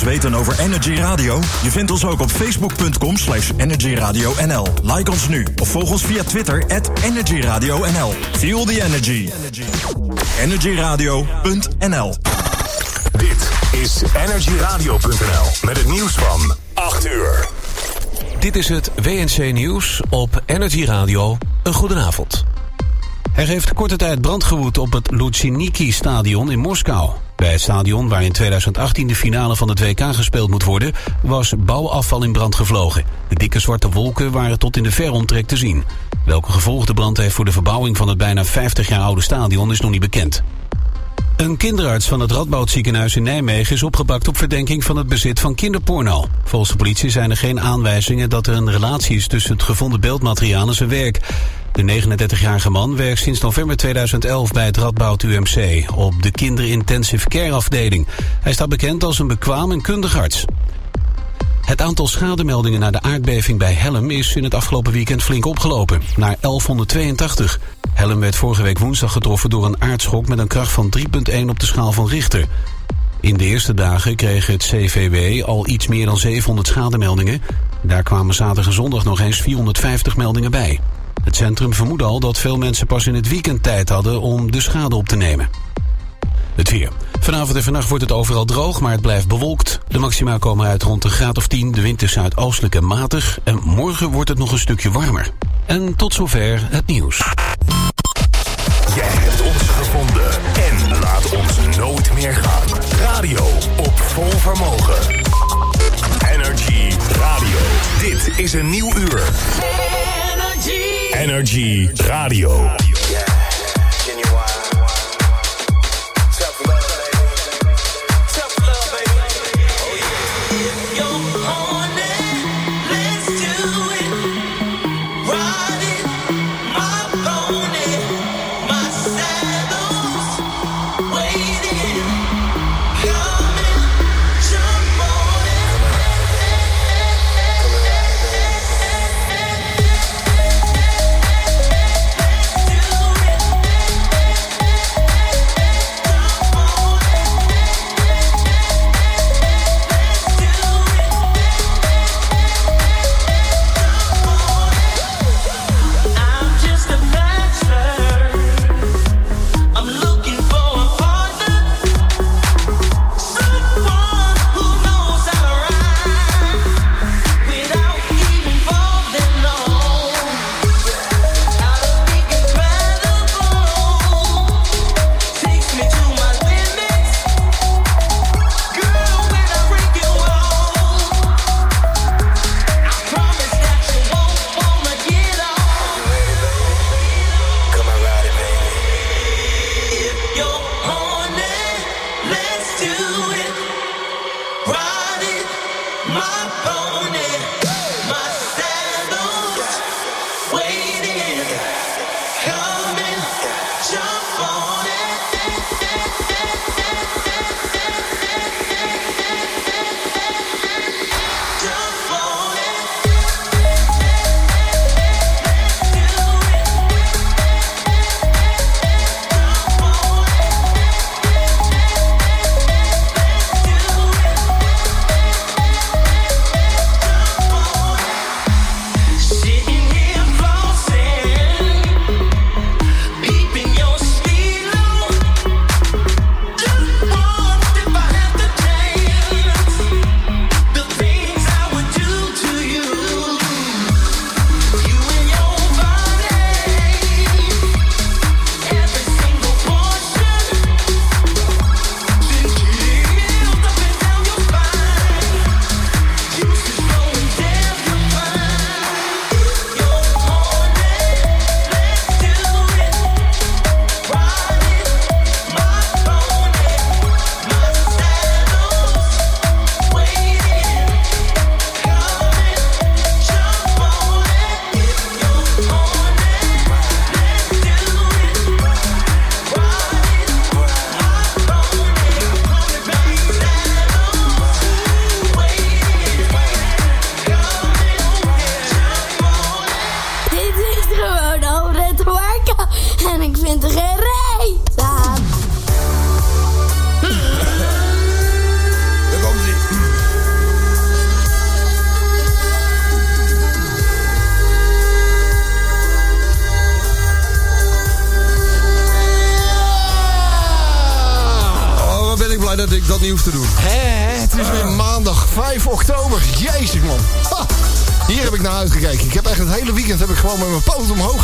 alles weten over Energy Radio? Je vindt ons ook op facebook.com slash energyradionl. Like ons nu of volg ons via Twitter at energyradionl. Feel the energy. energyradio.nl Dit is energyradio.nl met het nieuws van 8 uur. Dit is het WNC Nieuws op Energy Radio. Een goedenavond. Er heeft korte tijd brand gewoed op het Luzhniki-stadion in Moskou. Bij het stadion, waar in 2018 de finale van het WK gespeeld moet worden... was bouwafval in brand gevlogen. De dikke zwarte wolken waren tot in de veromtrek te zien. Welke gevolgen de brand heeft voor de verbouwing van het bijna 50 jaar oude stadion is nog niet bekend. Een kinderarts van het Radboudziekenhuis in Nijmegen is opgepakt op verdenking van het bezit van kinderporno. Volgens de politie zijn er geen aanwijzingen dat er een relatie is tussen het gevonden beeldmateriaal en zijn werk. De 39-jarige man werkt sinds november 2011 bij het Radboud UMC op de kinderintensive care afdeling. Hij staat bekend als een bekwaam en kundig arts. Het aantal schademeldingen na de aardbeving bij Helm is in het afgelopen weekend flink opgelopen, naar 1182. Helm werd vorige week woensdag getroffen door een aardschok met een kracht van 3,1 op de schaal van Richter. In de eerste dagen kreeg het CVW al iets meer dan 700 schademeldingen. Daar kwamen zaterdag en zondag nog eens 450 meldingen bij. Het centrum vermoedde al dat veel mensen pas in het weekend tijd hadden om de schade op te nemen. Het weer. Vanavond en vannacht wordt het overal droog, maar het blijft bewolkt. De maxima komen uit rond een graad of 10. De wind is zuidoostelijk en matig. En morgen wordt het nog een stukje warmer. En tot zover het nieuws. Jij hebt ons gevonden en laat ons nooit meer gaan. Radio op vol vermogen. Energy Radio. Dit is een nieuw uur. Energy Radio.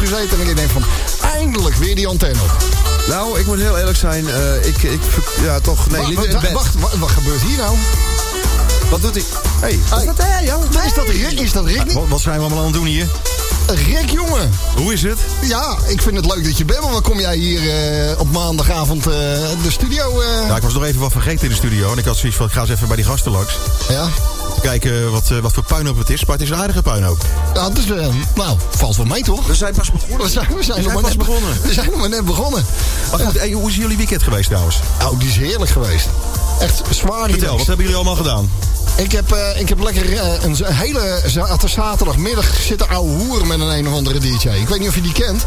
Gezeten. En ik denk van, eindelijk weer die antenne op. Nou, ik moet heel eerlijk zijn. eh, ik, ik, ja, toch, nee, liever in bed. wacht, wa- wat gebeurt hier nou? Wat doet hij? Hey, Hey. is dat hij, joh? Is dat Rick? Is dat Rick niet? Wat, wat zijn we allemaal aan het doen hier? Rick, jongen. Hoe is het? Ja, ik vind het leuk dat je bent. Maar wat kom jij hier eh, op maandagavond eh, de studio... eh, Ja, ik was nog even wat vergeten in de studio. En ik had zoiets van, ik ga eens even bij die gasten langs. ja? Kijken wat, eh, wat voor puinhoop het is. Maar het is een aardige puinhoop. Nou, dus, nou, valt wel mee toch? We zijn pas begonnen. We zijn, we zijn, nog zijn maar pas net be- begonnen. We zijn nog maar net begonnen. Maar goed, hey, hoe is jullie weekend geweest trouwens? Nou, die is heerlijk geweest. Echt zwaar Vertel, relaxed. wat hebben jullie allemaal gedaan? Ik heb, eh, ik heb lekker eh, een hele za- zaterdagmiddag zitten ouwe hoeren met een een of andere DJ. Ik weet niet of je die kent.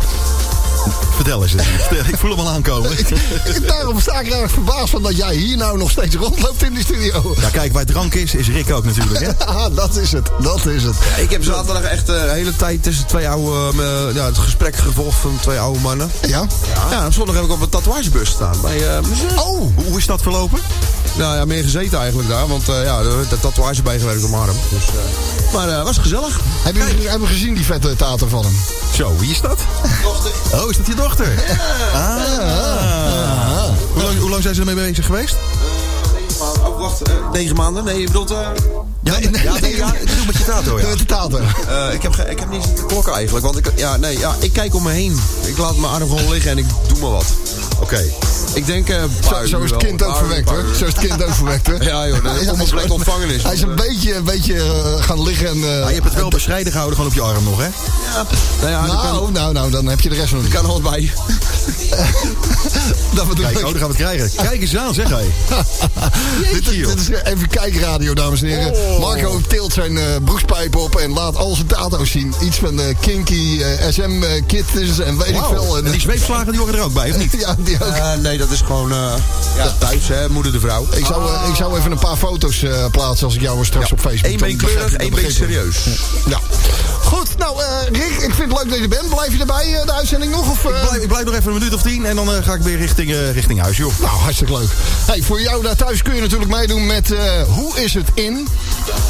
Vertel eens. Ik voel hem al aankomen. Daarom sta ik er erg verbaasd van dat jij hier nou nog steeds rondloopt in de studio. Ja, kijk, waar drank is, is Rick ook natuurlijk. Hè? Ah, dat is het. Dat is het. Ik heb zaterdag echt eh, de hele tijd tussen twee oude, eh, ja, het gesprek gevolgd van twee oude mannen. Ja? Ja, en zondag heb ik op een tatoeagebus staan bij eh, mijn zus. Oh, Hoe, is dat verlopen? Nou ja, meer gezeten eigenlijk daar, want eh, ja, de, de tatoeage bijgewerkt op mijn arm. Dus, eh, maar het was gezellig. heb je, hebben we gezien die vette tato van hem? Zo, wie is dat? Dochter. Oh, is dat je dochter? Ah. Hoe, lang, hoe lang zijn ze ermee bezig geweest? Oh, wacht, eh, negen maanden? Nee, je bedoelt... eh, Ja, Nee, nee, ja, nee, ja, ik bedoel met je tato, ja. Met de tato. eh, ik, heb ge- ik heb niet zitten klokken eigenlijk, want ik, ja, nee, ja, ik kijk om me heen. Ik laat mijn arm gewoon liggen en ik doe maar wat. Oké. Ik denk... eh, Zo, is het kind ook verwekt hoor. Zo is het kind ook verwekt hoor. Ja joh, dat is hij is. Hij is een beetje, een beetje gaan liggen en... Maar je hebt het wel bescheiden gehouden gewoon op je arm nog, hè? Nou ja, kan, nou, nou, dan heb je de rest nog niet. kan wat bij. Dat Kijk, oh, dan gaan we het krijgen. Kijk eens aan, zeg hij. dit, dit is even kijkradio, dames en heren. Oh. Marco tilt zijn eh broekspijp op en laat al zijn tato's zien. Iets van eh, kinky, eh, SM-kittens en weet ik veel. En, En die zweepslagen die horen er ook bij, of niet? ja, die ook. Nee, dat is gewoon ja, thuis, hè, moeder de vrouw. Ik zou, ik zou even een paar foto's plaatsen als ik jou straks op Facebook... Eén begrijp kleurig, één dan been begrijp je. serieus. Ja. Goed, nou eh, Rick, ik vind het leuk dat je er bent. Blijf je erbij, eh, de uitzending nog? Of, eh? Ik blijf, ik blijf nog even een minuut of tien en dan eh, ga ik weer richting, eh, richting huis, joh. Nou, hartstikke leuk. Hey, voor jou daar thuis kun je natuurlijk meedoen met eh, Hoe is het in?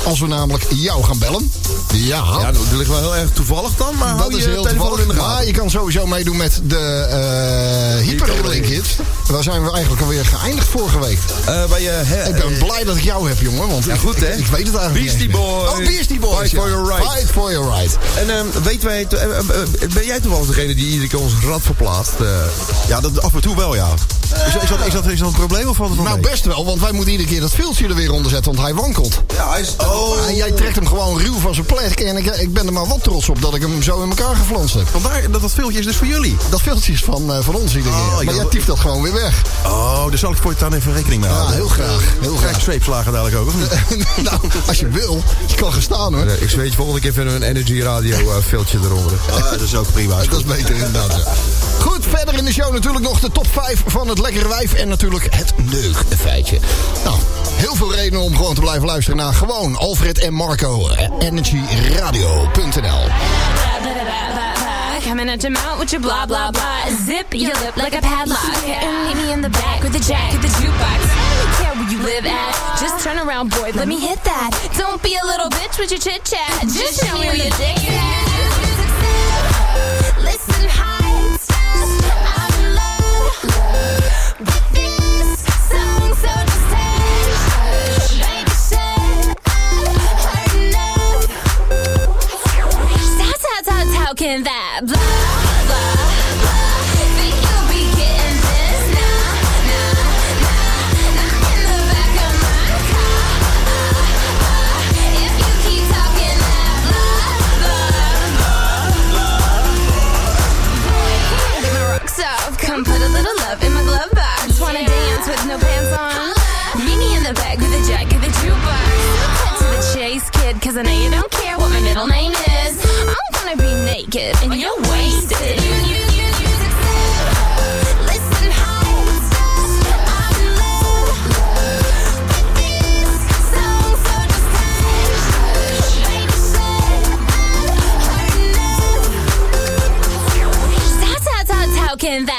Als we namelijk jou gaan bellen. Ja, Ja, dat ligt wel heel erg toevallig dan, maar dat is heel toevallig. in de Maar je kan sowieso meedoen met de eh Hyperlink Hits. Daar zijn we eigenlijk alweer geëindigd vorige week. Eh, bij je, hè, Ik ben blij dat ik jou heb, jongen. Want Ja, goed, hè? Ik, weet het eigenlijk Beastie niet. Boys. Oh, Beastie Boys. Fight ja. for your right. Fight for your right. En ehm, weten wij, eh, ben jij toevallig degene die iedere keer ons rad verplaatst? Ja, dat, af en toe wel, ja. Is, is, dat, is, dat, is dat een probleem of valt het wel Nou, mee? best wel, want wij moeten iedere keer dat filtje er weer onder zetten, want hij wankelt. ja, hij is... En jij trekt hem gewoon ruw van zijn plek. En ik, ik ben er maar wat trots op dat ik hem zo in elkaar geflanst heb. Vandaar dat dat filmpje is dus voor jullie. Dat filtje is van, eh, van ons iedere Oh, keer. Maar jij tieft dat gewoon weer weg. Oh, daar zal ik voor je dan even rekening mee Ja, houden. heel graag. Heel Krijg graag. zweepslagen dadelijk ook, of niet? nou, als je wil. Je kan gaan staan hoor. Eh, ik zweet je volgende keer we een Energy Radio eh, filtje eronder. Ah, dat is ook prima. Dat is beter inderdaad. ja. Goed, verder in de show natuurlijk nog de top 5 van het lekkere wijf. En natuurlijk het neugfeitje. Nou, heel veel redenen om gewoon te blijven luisteren naar gewoon Alfred en Marco. EnergyRadio.nl Coming at your mouth with your blah blah blah. Zip your lip like a padlock. And meet me in the back with the jack of the jukebox. I don't care where you live at. Just turn around, boy. Let me hit that. Don't be a little bitch with your chit chat. Just show me where your dick is. Listen, heights. Can that blah, blah, Cause I know you don't care what my middle name is. I'm gonna be naked and you're wasted. Listen, heights I'm in love so just How, how, that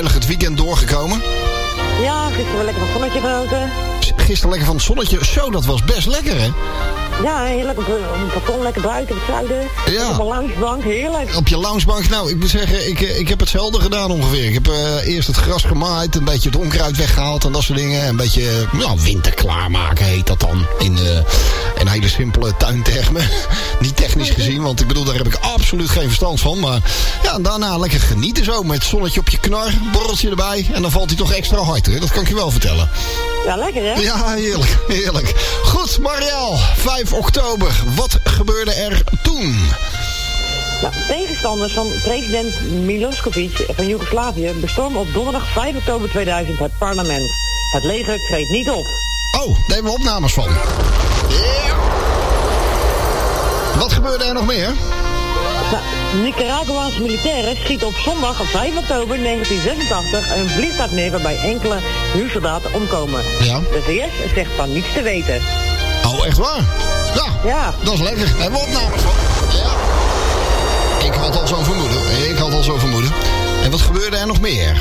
veilig het weekend doorgekomen. Ja, gisteren lekker van zonnetje genoten. Gisteren lekker van het zonnetje. Zo, dat was best lekker, hè? Ja, heerlijk op, het balkon, lekker buiten, het zuiden. Ja. Op een loungebank, heerlijk. Op je loungebank. Nou, ik moet zeggen, ik, eh, ik heb hetzelfde gedaan ongeveer. Ik heb eh, eerst het gras gemaaid, een beetje het onkruid weggehaald en dat soort dingen. Een beetje, nou, winter klaarmaken heet dat dan. In een hele simpele tuintermen. Niet technisch gezien, want ik bedoel, daar heb ik absoluut geen verstand van. Maar ja, daarna lekker genieten zo. Met zonnetje op je knar, borreltje erbij. En dan valt hij toch extra hard, hè? Dat kan ik je wel vertellen. Ja, lekker hè? Ja, heerlijk, heerlijk. Goed, Marielle, 5 oktober. Wat gebeurde er toen? Nou, tegenstanders van president Milosevic van Joegoslavië bestormen op donderdag 5 oktober 2000 het parlement. Het leger treedt niet op. Oh, daar hebben we opnames van. Ja. Wat gebeurde er nog meer? Nou, Nicaraguaanse militairen schieten op zondag 5 oktober 1986 een vliegtuig neer waarbij enkele huursoldaten omkomen. Ja. De VS zegt van niets te weten. Oh, echt waar? Ja, Ja, dat is lekker. Hebben we opnames van. Ja. Ik had al zo'n vermoeden. Ik had al zo'n vermoeden. En wat gebeurde er nog meer?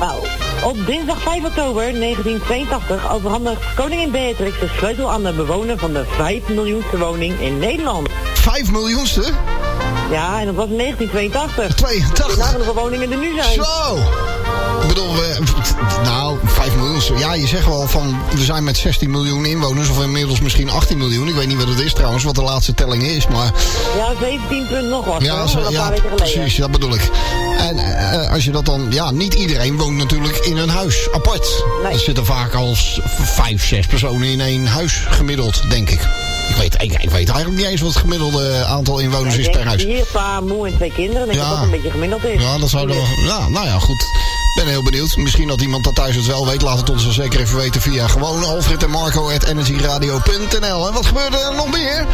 nou, op dinsdag 5 oktober 1982 overhandigt koningin Beatrix de sleutel aan de bewoner van de 5 miljoenste woning in Nederland. 5 miljoenste? Ja, en dat was in 1982. 82. Nagaan hoeveel woningen er nu zijn. Zo! Ik bedoel, we, nou, 5 miljoen. Ja, je zegt wel van, we zijn met 16 miljoen inwoners, of inmiddels misschien 18 miljoen. Ik weet niet wat het is trouwens, wat de laatste telling is, maar... Ja, 17 punt nog wat. Ja, zo- een ja precies, dat bedoel ik. En eh, als je dat dan, ja, niet iedereen woont natuurlijk in een huis apart. Nee. Er zitten vaak al s- vijf, zes personen in één huis gemiddeld, denk ik. Ik weet, ik, ik weet eigenlijk niet eens wat het gemiddelde aantal inwoners is per denk huis. vier, pa, moe en twee kinderen. Ik denk Ja. dat dat een beetje gemiddeld is. Ja, dat zou dan. Ja, nou ja, goed. Ik ben heel benieuwd. Misschien dat iemand dat thuis het wel weet. Laat het ons dan zeker even weten via gewoon Alfred en Marco at energyradio.nl. En wat gebeurde er nog meer?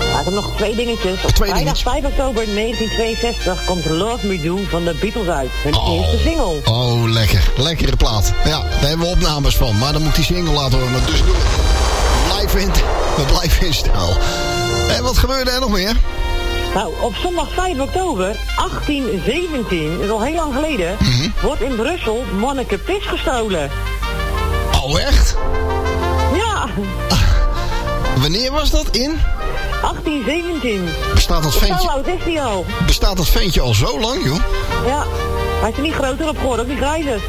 Ja, ik heb nog twee dingetjes. Op Twee vrijdag dingetjes. 5 oktober 1962 komt Love Me Do van de Beatles uit. Hun Oh. eerste single. Oh, lekker. Lekkere plaat. Ja, daar hebben we opnames van. Maar dan moet die single laten horen. Dus doen we. Blijven in, we blijven in stijl. En wat gebeurde er nog meer? Nou, op zondag 5 oktober 1817, dat is al heel lang geleden, Mhm. wordt in Brussel Manneke Pis gestolen. Oh, echt? Ja, Wanneer was dat in? 1817. Bestaat dat Zo ventje, oud is die al. bestaat dat ventje al zo lang, joh? Ja, hij is er niet groter op geworden, ook niet grijzer.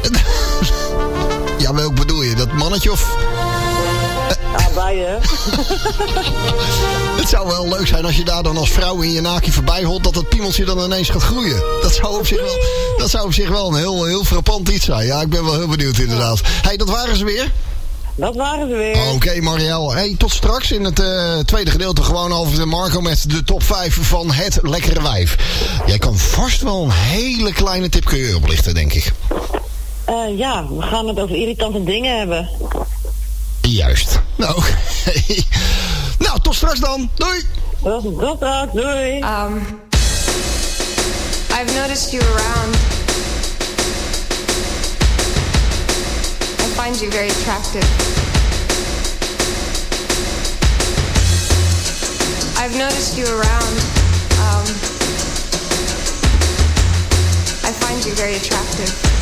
Ja, welk bedoel je? Dat mannetje of... Ja, beide. Het zou wel leuk zijn als je daar dan als vrouw in je naki voorbij holt... dat dat piemeltje dan ineens gaat groeien. Dat zou op zich wel, dat zou op zich wel een heel, heel frappant iets zijn. Ja, ik ben wel heel benieuwd inderdaad. Hé, hey, dat waren ze weer. Dat waren ze weer. Oké, Marielle. Hey, tot straks in het eh, tweede gedeelte gewoon over de Marco... met de top 5 van het lekkere wijf. Jij kan vast wel een hele kleine tip kun je oplichten, denk ik. Eh, ja, we gaan het over irritante dingen hebben. Juist. Nou, nou, tot straks dan. Doei! Dat dat straks, doei. Um, I've noticed you around. I find you very attractive. I've noticed you around. Um, I find you very attractive.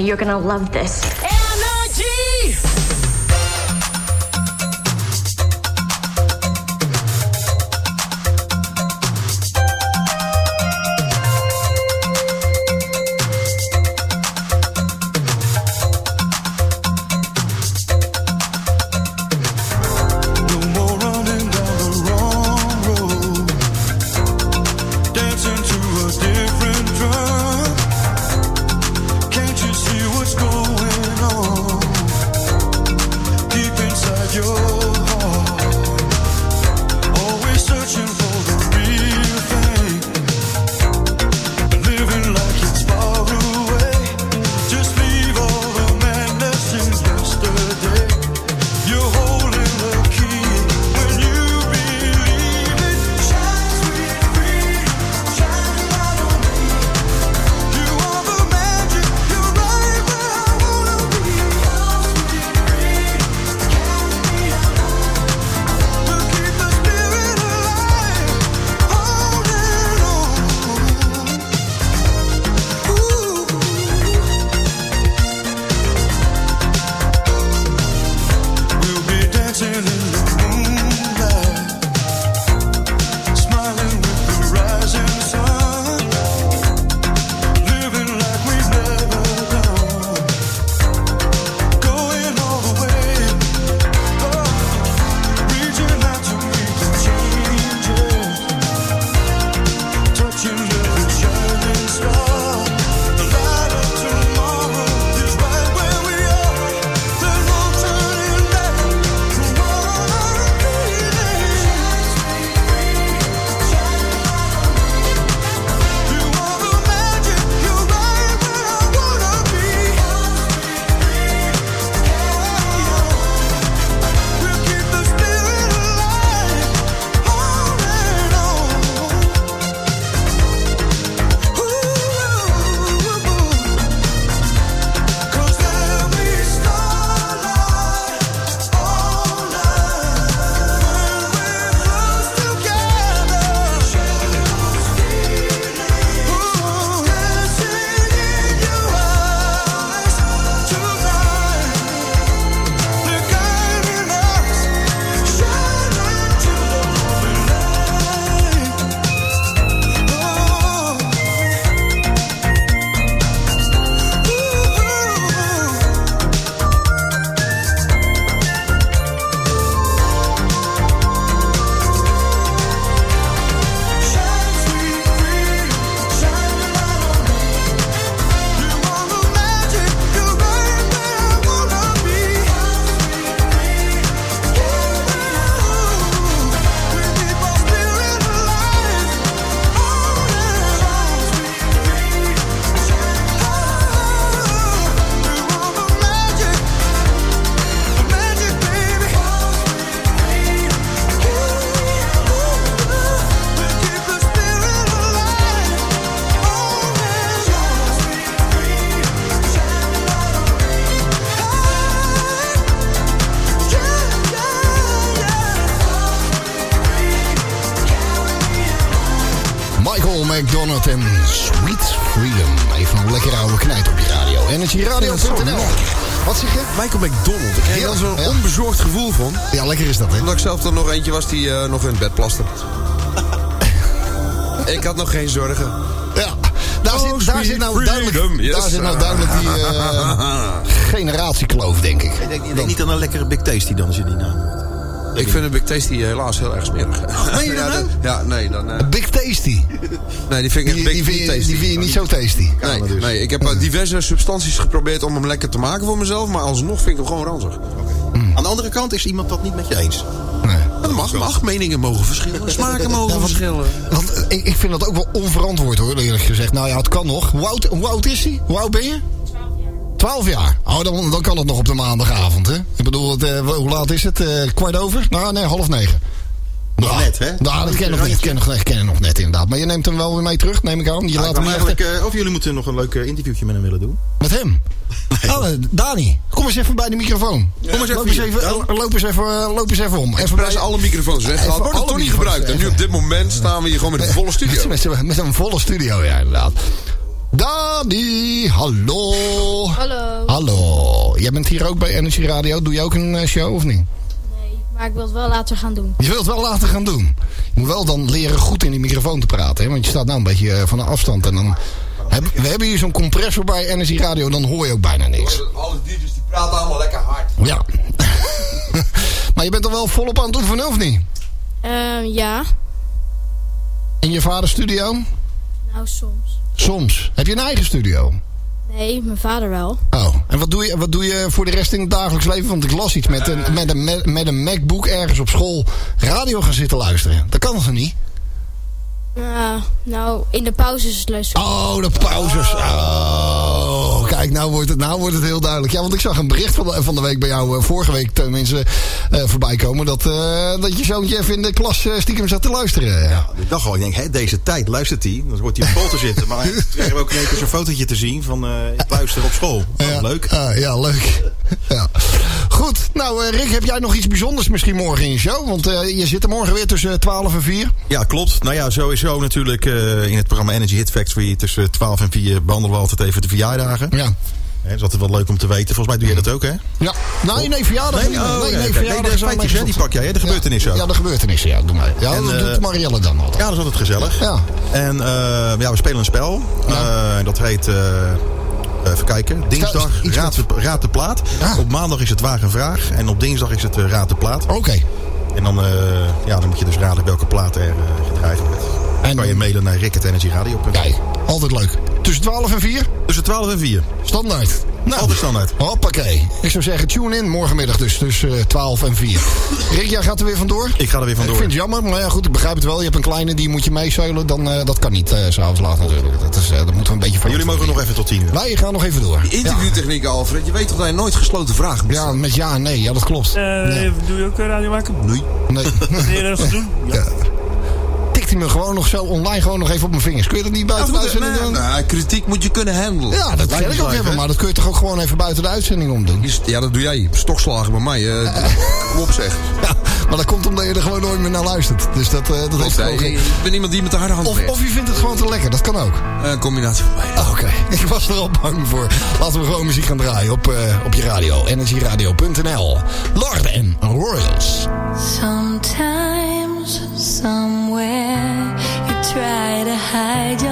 Me, you're gonna love this. Eentje was die eh, nog in het bed plaste. ik had nog geen zorgen. Ja. Daar, zit, daar zit nou duidelijk, yes. daar zit nou duidelijk die eh, generatiekloof, denk ik. Ik denk, ik denk niet aan een lekkere Big Tasty dan als je die naam hoort. Ik vind een Big Tasty helaas heel erg smerig. meen je dat ja, nou? ja, nee, dan... eh, Big Tasty. nee, die vind ik Die, echt die, big vind je, tasty. die vind je niet zo tasty. Nee, nee, ik heb eh, diverse substanties geprobeerd om hem lekker te maken voor mezelf, maar alsnog vind ik hem gewoon ranzig. Aan de andere kant is iemand dat niet met je eens. Dat mag, mag, meningen mogen verschillen, smaken mogen Ja, want- verschillen. Want ik, ik vind dat ook wel onverantwoord hoor, eerlijk gezegd. Nou ja, het kan nog. Hoe oud, is hij? Hoe oud ben je? 12 jaar. Oh, dan, dan kan het nog op de maandagavond, hè? Ik bedoel, het, eh, hoe laat is het? Eh, kwart over? Nou, nee, half negen. Nog Nou, net, hè? Nou, dat ken ik nog niet. Ken, nog- ken nog net, inderdaad. Maar je neemt hem wel weer mee terug, neem ik aan. Je laat hem eigenlijk, echt... eh, of jullie moeten nog een leuk eh, interviewtje met hem willen doen. Met hem? Oh, eh, Dani, kom eens even bij de microfoon. Kom eens even loop, eens even, Ja. loop, eens even, loop eens even om. Even Expres alle microfoons weggehaald. Even Worden alle toch niet gebruikt. En nu op dit moment staan we hier gewoon met een volle studio. Met, met een volle studio, ja, inderdaad. Dani, hallo. Hallo. Hallo. Jij bent hier ook bij Energy Radio. Doe je ook een show of niet? Maar ik wil het wel later gaan doen. Je wilt het wel later gaan doen. Je moet wel dan leren goed in die microfoon te praten. Hè? Want je staat nou een beetje eh, van een afstand. En dan heb- we hebben hier zo'n compressor bij Energy Radio. Dan hoor je ook bijna niks. Alle DJ's die praten allemaal lekker hard. Ja. maar je bent er wel volop aan het oefenen, of niet? Ehm, ja. In je vaders studio? Nou, soms. Soms. Heb je een eigen studio? Nee, mijn vader wel. Oh, en wat doe, je, wat doe je voor de rest in het dagelijks leven? Want ik las iets met een, met een, met, een MacBook ergens op school radio gaan zitten luisteren. Dat kan toch niet? Uh, nou, in de pauzes luisteren. Oh, de pauzes. Oh, kijk, nou wordt, het, nou wordt het heel duidelijk. Ja, want ik zag een bericht van de, van de week bij jou, eh, vorige week tenminste, eh voorbij komen. Dat, eh, dat je zoontje even in de klas eh, stiekem zat te luisteren. Ja. Ik dacht al, ik denk, hè, deze tijd luistert hij. Dan wordt hij op school te zitten. Maar dan krijgen we ook in één keer zo'n fotootje te zien van eh, ik luister op school. Nou, Leuk. Ah, ja, leuk. ja. Goed, nou eh, Rick, heb jij nog iets bijzonders misschien morgen in je show? Want eh, je zit er morgen weer tussen 12 en 4. Ja, klopt. Nou ja, sowieso natuurlijk eh, in het programma Energy Hit Factory tussen 12 en 4 behandelen we altijd even de verjaardagen. Ja. Dat is altijd wel leuk om te weten. Volgens mij doe jij dat ook, hè? Ja, nee, nee, verjaardag. Nee, oh, nee, ja, nee, oké. verjaardag Nee, feitjes, die pak jij, hè? De gebeurtenissen Ja, ook. de gebeurtenissen, ja, doe mij. Ja, En, dat eh, doet Marielle dan altijd. Ja, dat is altijd gezellig. Ja. En eh, ja, we spelen een spel. Eh, dat heet... eh, even kijken. Dinsdag raad de, raad de plaat. Op maandag is het wagen en vraag. En op dinsdag is het eh, raad de plaat. Oké. En dan, eh, ja, dan moet je dus raden welke plaat er eh, gedraaid wordt. Dan kan je mailen naar ricketenergyradio.nl. Kijk, altijd leuk. Tussen 12 en 4? Tussen 12 en 4. Standaard. Nou, Altijd standaard. Hoppakee. Ik zou zeggen, tune in morgenmiddag dus tussen eh, 12 en 4. Rick, jij gaat er weer vandoor? Ik ga er weer vandoor. Ik vind het jammer, maar ja goed, ik begrijp het wel. Je hebt een kleine, die moet je meezeulen. Dan, eh, dat kan niet eh, s'avonds laat natuurlijk. Dat, is, eh, dat moeten we een beetje Maar jullie mogen nog even tot 10 uur. Wij gaan nog even door. Interviewtechniek, Alfred. Je weet toch dat je nooit gesloten vragen moet Ja, met ja en nee. Ja, dat klopt. Eh, Doe je ook eh, radio maken? Nee. Nee. Wanneer dat doen? Ja. Tikt hij me gewoon nog zo online gewoon nog even op mijn vingers. Kun je dat niet buiten de uitzending doen? Nou, kritiek moet je kunnen handelen. Ja, dat wil ik ook hebben. Maar dat kun je toch ook gewoon even buiten de uitzending om doen? Ja, dat doe jij. Stokslagen bij mij. eh, kom op zeg. Ja, maar dat komt omdat je er gewoon nooit meer naar luistert. Dus dat, eh, dat heeft geen- ik ben iemand die met de harde hand Of, of je vindt het gewoon te lekker, dat kan ook. Eh, Een combinatie van beide. Oké, ik was er al bang voor. Laten we gewoon muziek gaan draaien op, eh, op je radio. Energyradio.nl Lord en Royals. Sometimes, somewhere, try to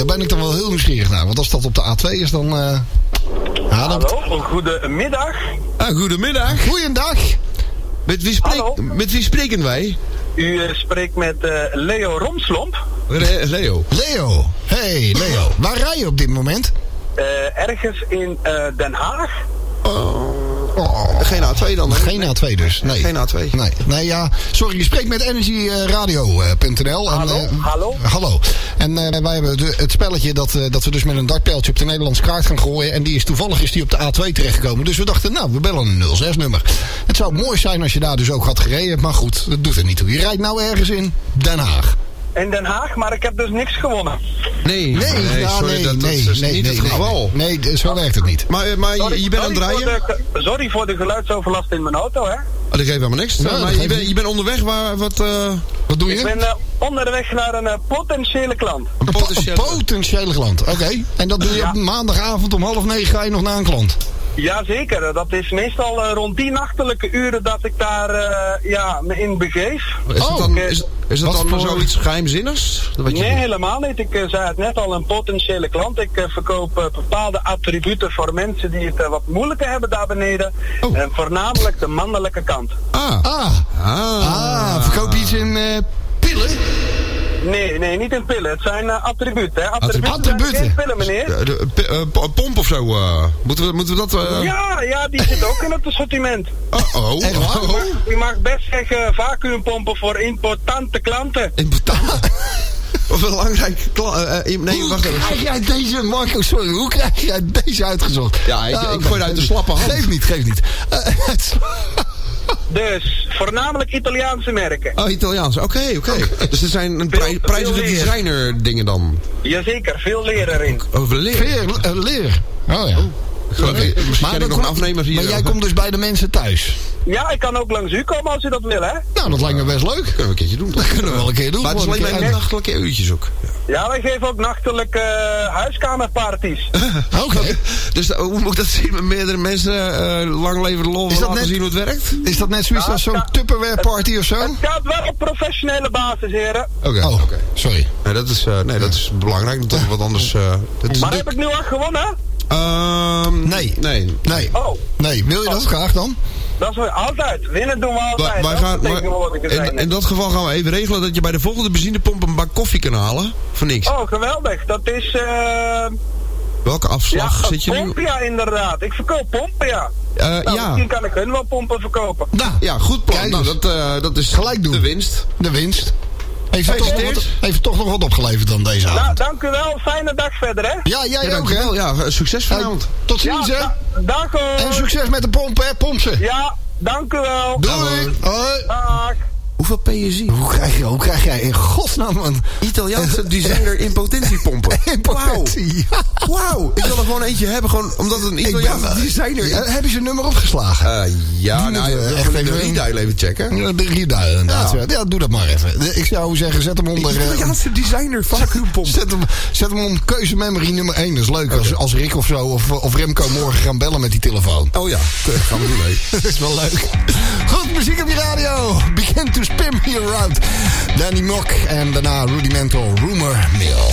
Daar ben ik dan wel heel nieuwsgierig naar. Want als dat op de A2 is, dan... eh ja, dan... Hallo, goedemiddag. Ah, goedemiddag. Goeiedag. Met wie, spreek, Hallo. met wie spreken wij? U eh, spreekt met eh, Leo Romslomp. Re- Leo. Leo. Hey, Leo. Waar rij je op dit moment? Eh, ergens in eh, Den Haag. Geen A2 dan, hè? Geen A2 dus. Nee. Geen A2. Nee, nee ja. Sorry, je spreekt met energyradio.nl. Hallo, hallo. Hallo. En eh, wij hebben de- het spelletje dat, eh, dat we dus met een dartpijltje op de Nederlandse kaart gaan gooien. En die is toevallig is die op de A2 terechtgekomen. Dus we dachten, nou, we bellen een 06-nummer. Het zou mooi zijn als je daar dus ook had gereden. Maar goed, dat doet er niet toe. Je rijdt nou ergens in Den Haag. In Den Haag, maar ik heb dus niks gewonnen. Nee, Nee, ja, sorry, nee, dat, dat nee, is nee, niet nee, het nee. geval. Nee, zo werkt het niet. Maar, eh, maar je, je bent aan het sorry rijden? voor de- sorry voor de geluidsoverlast in mijn auto, hè. Oh, dat geeft helemaal niks. Nee, maar dat je, bent, je bent onderweg, waar, wat... eh, Wat doe Ik je? ben eh, onderweg naar een eh, potentiële klant. een Een po- potentiële... Een potentiële klant. Oké. En dat doe je Ja. op maandagavond om half negen ga je nog naar een klant. Jazeker, dat is meestal eh, rond die nachtelijke uren dat ik daar eh, ja, me in begeef. Is dat Oh, dan, is, is dat dan voor- zoiets geheimzinnigs? Wat je Nee, doet? helemaal niet. Ik eh, zei het net al, een potentiële klant. Ik eh, verkoop eh, bepaalde attributen voor mensen die het eh, wat moeilijker hebben daar beneden. Oh. En voornamelijk de mannelijke kant. Ah. Ah. Ah. Ah, verkoop je iets in eh, pillen? Nee, nee, niet in pillen. Het zijn eh, attributen. Hè. Attributen, Attributen. zijn geen pillen, meneer. De, de, eh, pomp of zo. eh. moeten, we, moeten we dat... eh, Ja, ja, die zit ook in het assortiment. Oh, oh. Echt waar? oh. U mag best zeggen vacuümpompen voor importante klanten. Important. Of een belangrijk kla- eh, eh, Nee, Hoe wacht even. krijg jij deze, Marco, sorry, hoe krijg jij deze uitgezocht? Ja, ik- ik oké. gooi uit de slappe hand. Geef niet, geef niet. Eh, Dus, voornamelijk Italiaanse merken. Oh, Italiaans. Oké, oké. Dus er zijn een Veel- prij, prijzige veel designer dingen dan. Jazeker, veel leren erin. Over leer. Veer, eh, leer. Oh ja. Maar, kan dat ik nog een komt- afnemer hier. maar jij komt dus bij de mensen thuis. Ja, ik kan ook langs u komen als u dat wil, hè? Nou, dat lijkt me best leuk. Kunnen we een keertje doen. Dat kunnen we wel een keer doen. Maar het is alleen maar nachtelijke uurtjes ook. Ja, wij geven ook nachtelijke eh, huiskamerparties. Oké. Dus eh, hoe moet ik dat zien met meerdere mensen? eh lang leven de lol Is dat laten net- zien hoe het werkt? Is dat net zoiets Ja, als zo'n. Tupperware party of zo? Het gaat wel op professionele basis, heren. Oké, Oh, oké. sorry. Nee, dat is, eh, nee, dat is belangrijk. Dat wat anders... eh, dat is Maar heb ik nu al gewonnen? Ehm, Nee. Nee. Nee. Oh, Nee, wil je dat graag dan? dat is altijd. Winnen doen we altijd. wij gaan, maar in, in dat geval gaan we even regelen dat je bij de volgende benzinepomp een bak koffie kan halen. Voor niks. Oh, geweldig. Dat is... eh Welke afslag ja, zit je nu? Pompia inderdaad. Ik verkoop pompen, ja. Eh, Nou, ja. Misschien kan ik hun wel pompen verkopen. Nou, ja, goed plan. Kijk Nou, dat, eh, dat is Gelijk doen. de winst. de winst. Heeft toch, wat, heeft toch nog wat opgeleverd dan deze Nou, avond? dank u wel. Fijne dag verder, hè? Ja, jij Ja, ook, hè? Ja, succes vanavond. Tot ziens, hè? da- dag hoor. En succes met de pomp, hè? Pomp ze. Ja, dank u wel. Doei. Hoi. Dag. Hoeveel PSI? Hoe krijg, je, hoe krijg jij in godsnaam een Italiaanse designer in potentiepompen. impotentie? Wauw. Wauw. Ik wil er gewoon eentje hebben, gewoon omdat het een Italiaanse ben- designer is. Ja, heb je zijn nummer opgeslagen? Eh, ja, Die nou, echt even de redial even checken. De Rieduil, inderdaad. Ja. ja, doe dat maar even. Ik zou zeggen, zet hem onder... eh, Italiaanse designer vacuümpomp. Zet hem, zet hem om keuze memory nummer 1. Dat is leuk als, als Rick of zo of, of Remco morgen gaan bellen met die telefoon. Oh ja, dat gaan we doen, dat is wel leuk. Goed, muziek op je radio. Begin to spin me around. Danny Mock en daarna Rudimental Rumor Mill.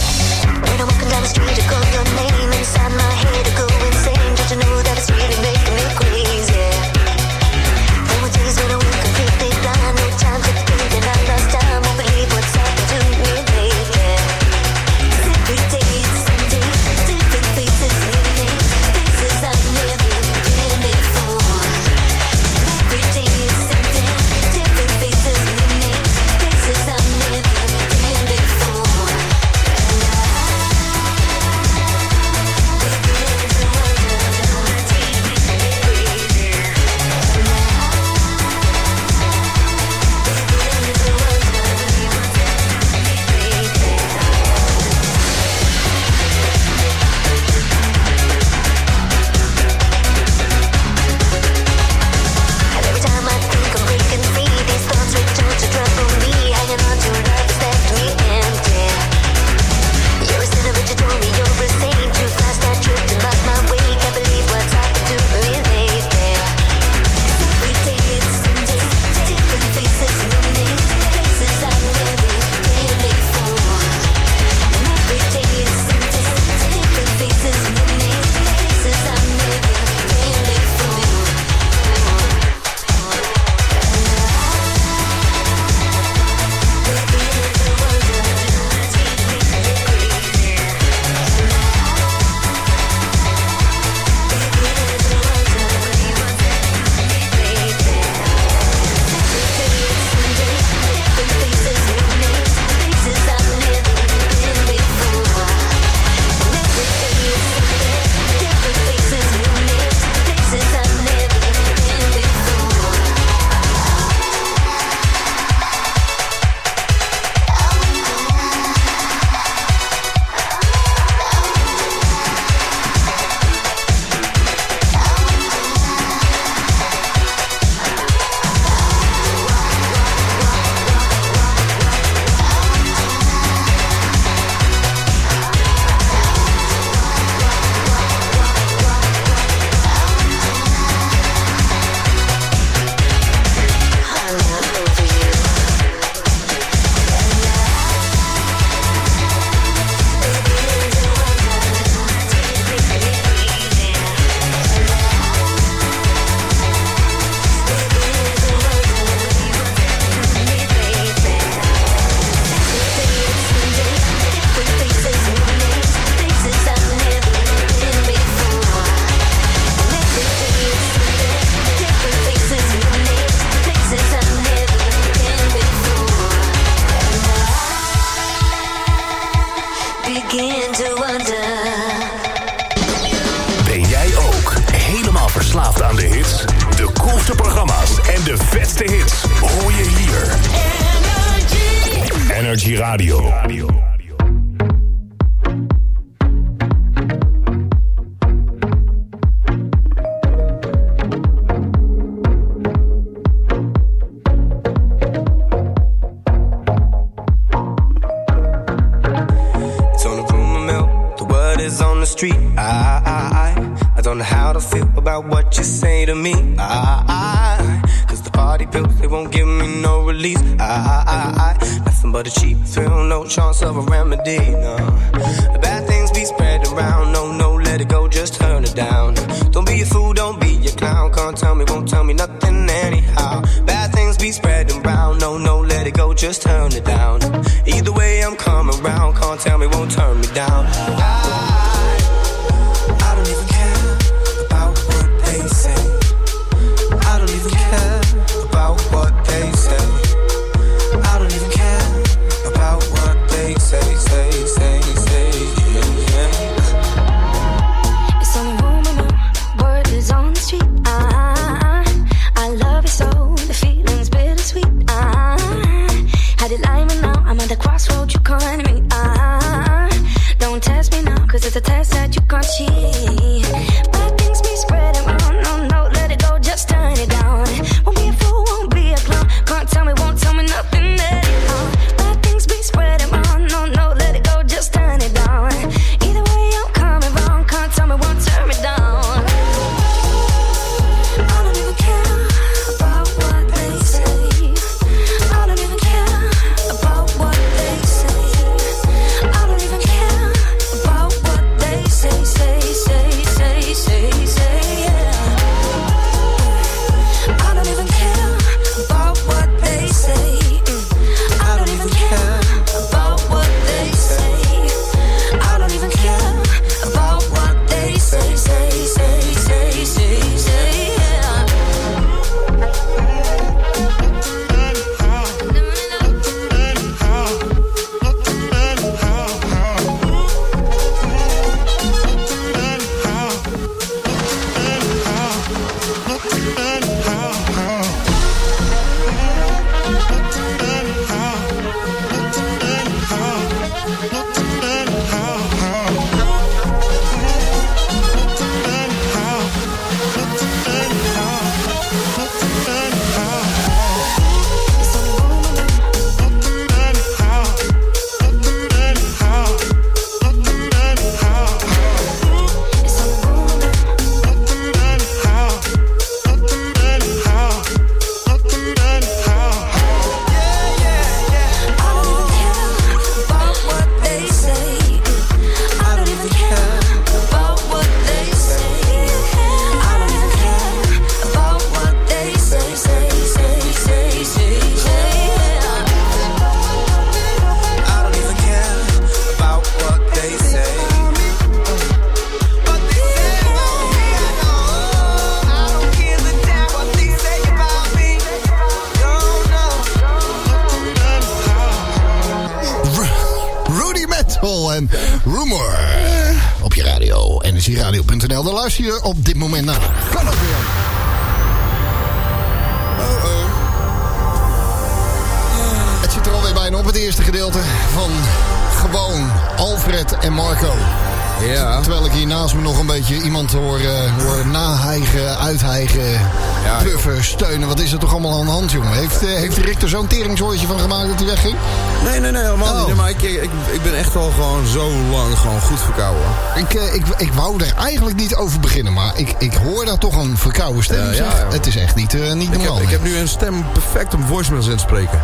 direct een voicemail inspreken.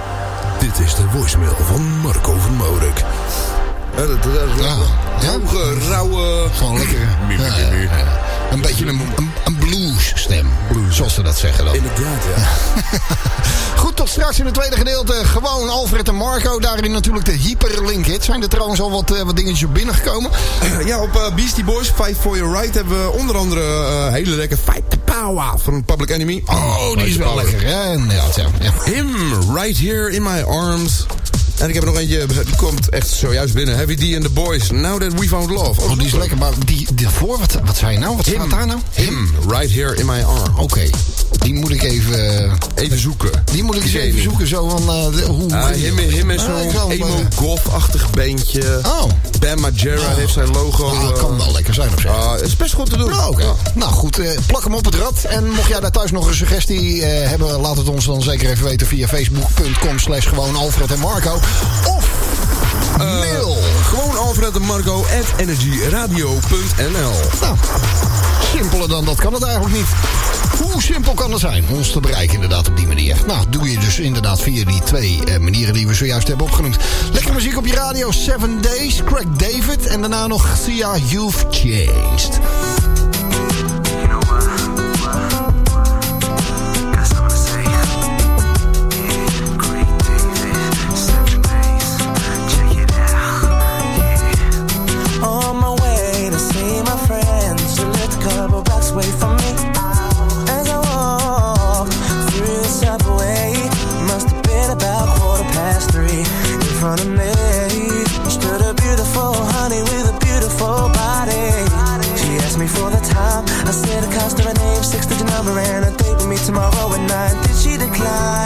Dit is de voicemail van Marco van Morik. Ah, ja, dat, dat, ja. Hoge, rauwe... Gewoon lekker. Ja, ja, een beetje een, een, een blues stem. Blues. Zoals ze dat zeggen dan. Inderdaad, ja. tot straks in het tweede gedeelte. Gewoon Alfred en Marco. Daarin natuurlijk de hyperlink hit. Zijn er trouwens al wat, eh, wat dingetjes binnengekomen? Ja, op eh, Beastie Boys, Fight for Your Right... hebben we onder andere eh, hele lekker Fight the Power van Public Enemy. Oh, die is wel lekker. Ja. Him, Right Here in My Arms. En ik heb er nog eentje, die komt echt zojuist binnen. Heavy D and the Boys, Now That We Found Love. Oh, die is lekker, maar die, die voor, wat, wat zei je nou? Wat staat daar nou? Him, Right Here in My Arm. Oké, die moet ik even... Even zoeken. Die moet ik eens even zoeken, zo van... eh, hoe, Ah, him, him is Ah, zo'n ik zal hem, emo eh, golf-achtig beentje. Oh. Bam Margera heeft zijn logo. Ah, eh, kan wel lekker zijn op zich. ah, is best goed te doen. Nou. Nou goed, eh, plak hem op het rad. En mocht jij daar thuis nog een suggestie eh, hebben, laat het ons dan zeker even weten via facebook.com slash gewoon Alfred en Marco. Of mail. Gewoon Alfred en Marco at energyradio.nl. Nou, simpeler dan dat kan het eigenlijk niet. Hoe simpel kan het zijn ons te bereiken inderdaad op die manier? Nou, doe je dus inderdaad via die twee eh, manieren die we zojuist hebben opgenoemd. Lekker muziek op je radio, Seven Days, Craig David en daarna nog Sia, You've Changed. Tomorrow at nine. Did she decline?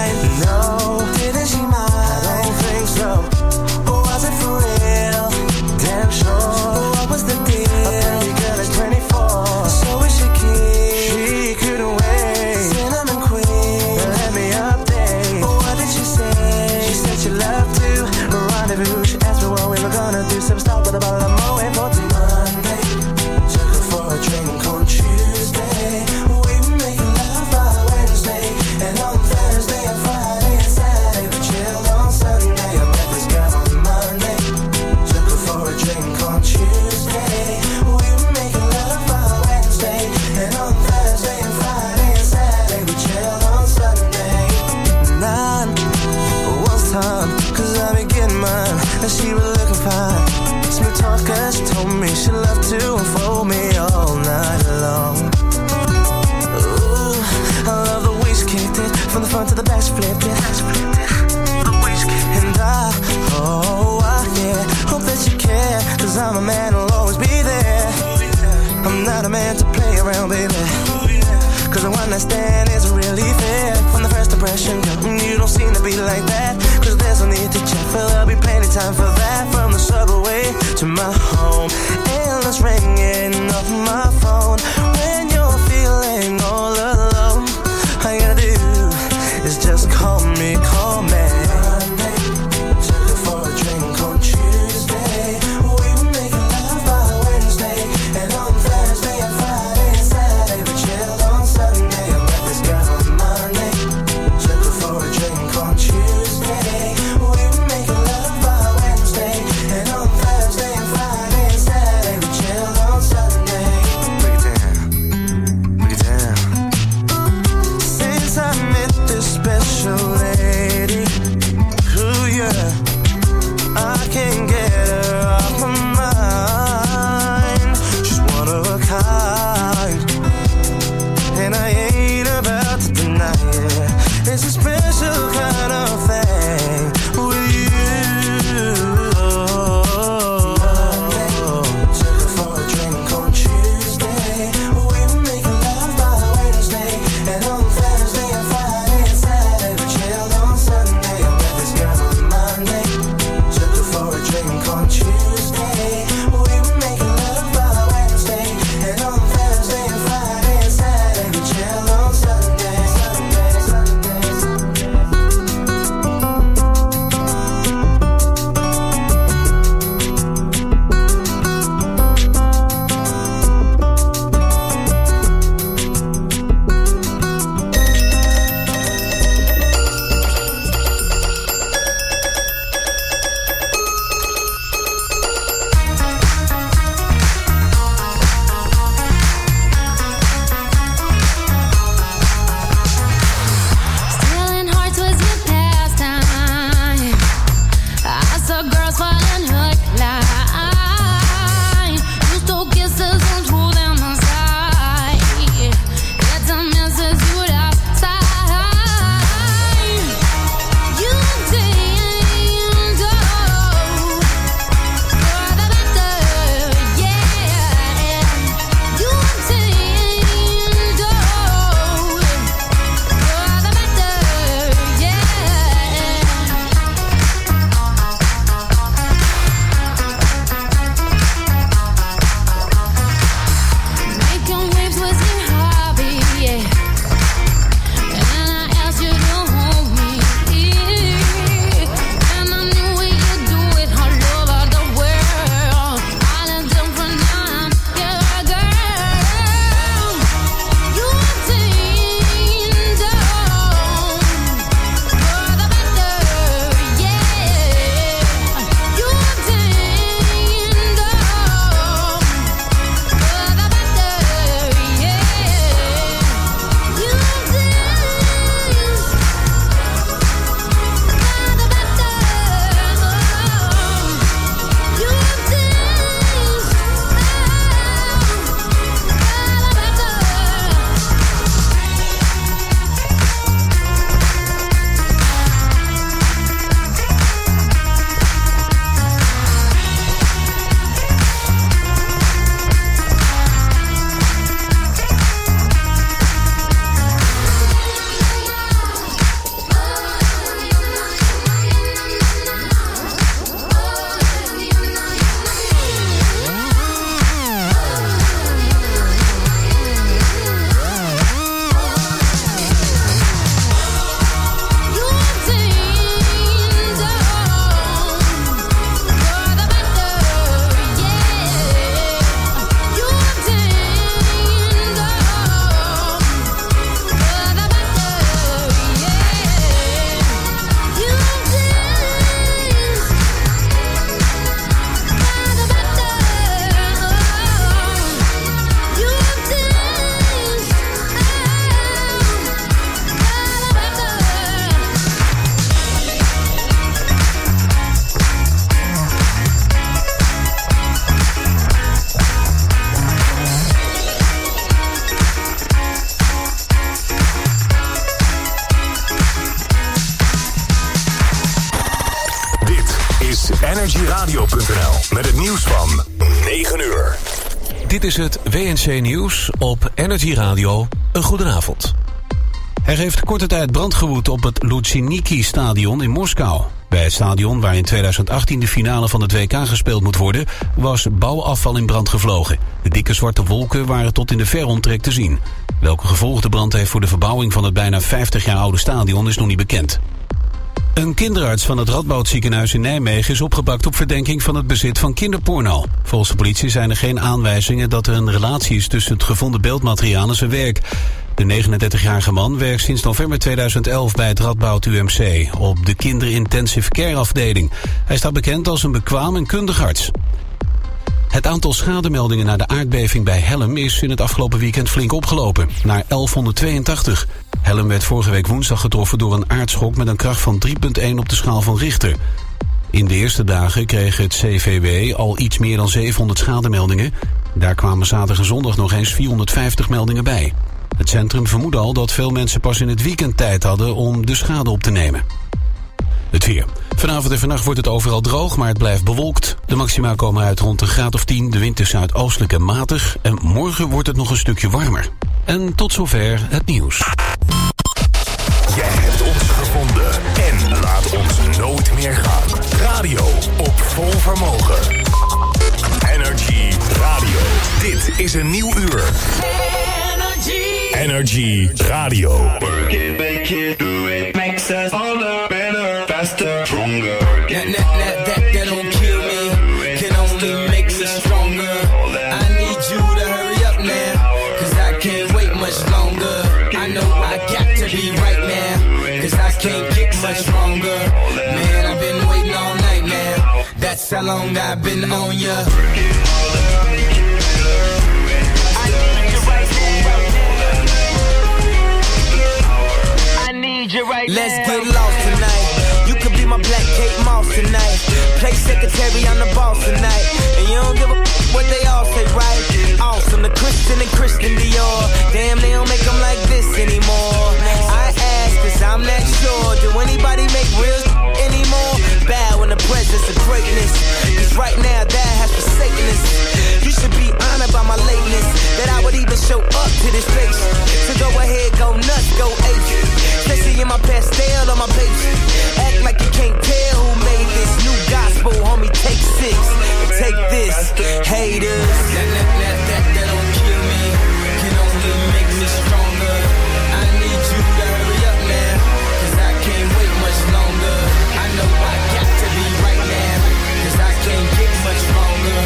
Time for energyradio.nl met het nieuws van 9 uur. Dit is het WNC Nieuws op Energy Radio. Een goedenavond. Er heeft korte tijd brand gewoed op het Luzhniki-stadion in Moskou. Bij het stadion waar in 2018 de finale van het WK gespeeld moet worden... was bouwafval in brand gevlogen. De dikke zwarte wolken waren tot in de veromtrek te zien. Welke gevolgen de brand heeft voor de verbouwing van het bijna 50 jaar oude stadion is nog niet bekend. Een kinderarts van het Radboudziekenhuis in Nijmegen is opgepakt op verdenking van het bezit van kinderporno. Volgens de politie zijn er geen aanwijzingen dat er een relatie is tussen het gevonden beeldmateriaal en zijn werk. De 39-jarige man werkt sinds november 2011 bij het Radboud UMC op de kinderintensive care afdeling. Hij staat bekend als een bekwaam en kundig arts. Het aantal schademeldingen na de aardbeving bij Helm is in het afgelopen weekend flink opgelopen, naar 1182. Helm werd vorige week woensdag getroffen door een aardschok met een kracht van 3,1 op de schaal van Richter. In de eerste dagen kreeg het CVW al iets meer dan 700 schademeldingen. Daar kwamen zaterdag en zondag nog eens 450 meldingen bij. Het centrum vermoedde al dat veel mensen pas in het weekend tijd hadden om de schade op te nemen. Het weer. Vanavond en vannacht wordt het overal droog, maar het blijft bewolkt. De maxima komen uit rond een graad of 10. De wind is zuidoostelijk en matig. En morgen wordt het nog een stukje warmer. En tot zover het nieuws. Jij hebt ons gevonden en laat ons nooit meer gaan. Radio op vol vermogen. Energy Radio. Dit is een nieuw uur. Energy Radio. Work it, make it, do it. Makes us harder, better, faster, stronger. That, that, that, that, that don't kill me. Can only make me stronger. I need you to hurry up now. Cause I can't wait much longer. I know I got to be right now. Cause I can't get much stronger. Man, I've been waiting all night now. That's how long I've been on ya. I need you right Let's Play secretary, I'm the boss tonight. And you don't give a what they all say, right? Awesome, the Christian and Christian Dior. Damn, they don't make them like this anymore. I ask, cause I'm not sure. Do anybody make real anymore? Bow in the presence of greatness. Cause right now, that has forsaken us. You should be honored by my lateness. That I would even show up to this place. So go ahead, go nuts, go ape. Especially in my pastel on my page. Act like you can't tell who homie. Take six take this, haters. That, don't kill me. Can only make me stronger. I need you to hurry up I can't wait much longer. I know I got to be right I can't much longer.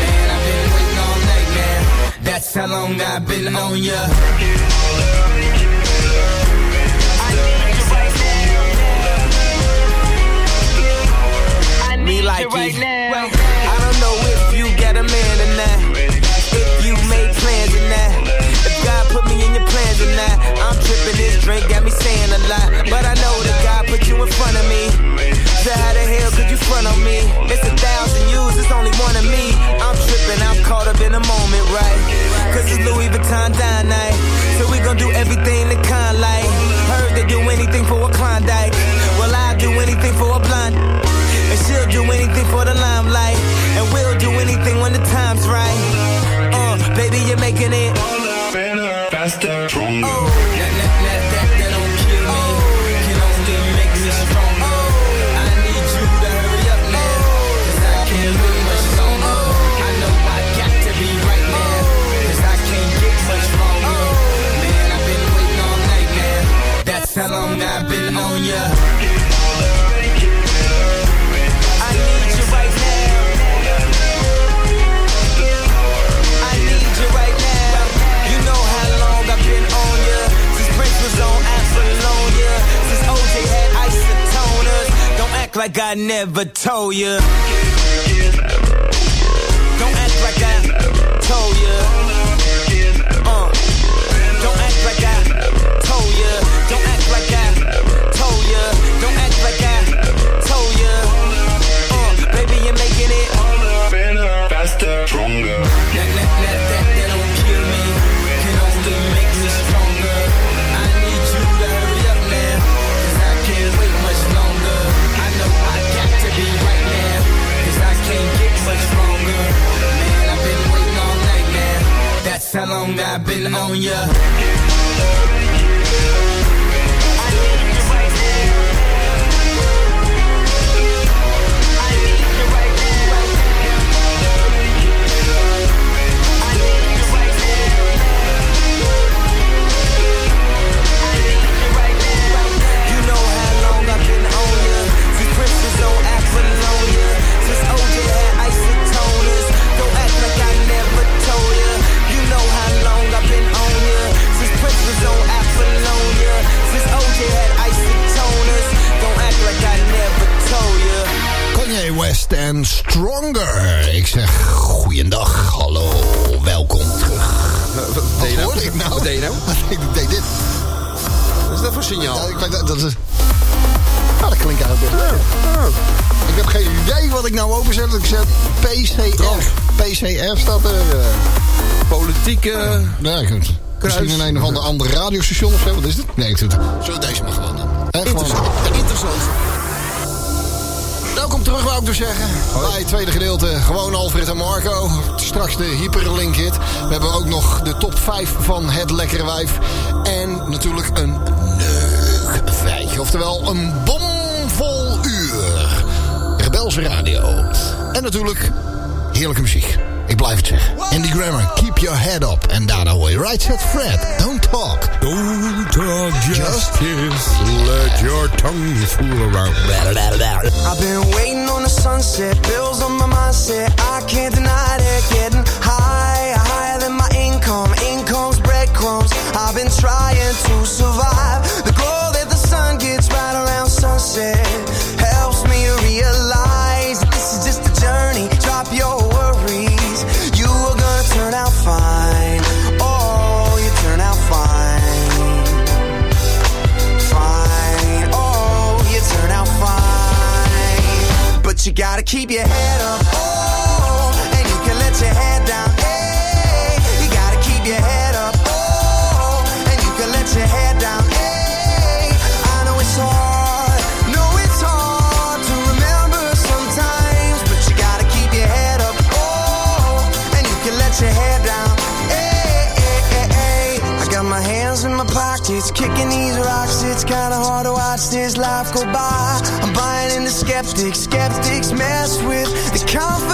Man, I've been waiting all night now. That's how long I've been on ya. Me like right now. I don't know if you got a man or not. If you made plans or not. If God put me in your plans or not. I'm tripping this drink, got me saying a lot. But I know that God put you in front of me. So how the hell could you front on me? It's a thousand yous, it's only one of me. I'm tripping, I'm caught up in the moment, right? Cause it's Louis Vuitton dine stronger. Like I never told ya. on ya. Stand Stronger. Ik zeg goeiedag, hallo, welkom terug. Nou, wat wat nou? hoorde ik nou? Wat deed nou? ik dit. Wat is dat voor signaal? Ja, dat, is... Ah, dat klinkt eigenlijk best. Oh, oh. Ik heb geen idee wat ik nou overzet. Ik zet PCR. PCR PCF staat er. Uh... Politieke... Ja, goed. Kruis. Misschien in een of ander, ander radiostation of zo. Wat is dit? Nee, ik doe het. Zullen deze mag gewoon dan? Interessant. Interessant. Terug, wou ik dus zeggen. Bij het tweede gedeelte gewoon Alfred en Marco. Straks de hyperlink hit. We hebben ook nog de top 5 van Het Lekkere Wijf. En natuurlijk een leuk feitje. Oftewel een bomvol uur. Rebelse Radio. En natuurlijk heerlijke muziek. Ik blijf het zeggen. Andy Grammer. your head up and that away. Right, said Fred. Don't talk. Don't talk, just, just Let your tongue fool around. I've been waiting on the sunset, bills on my mindset. I can't deny it. Getting higher, higher than my income. Income's breadcrumbs. I've been trying to survive. The glow that the sun gets right around sunset. Gotta keep your head up. skeptics mess with the confidence.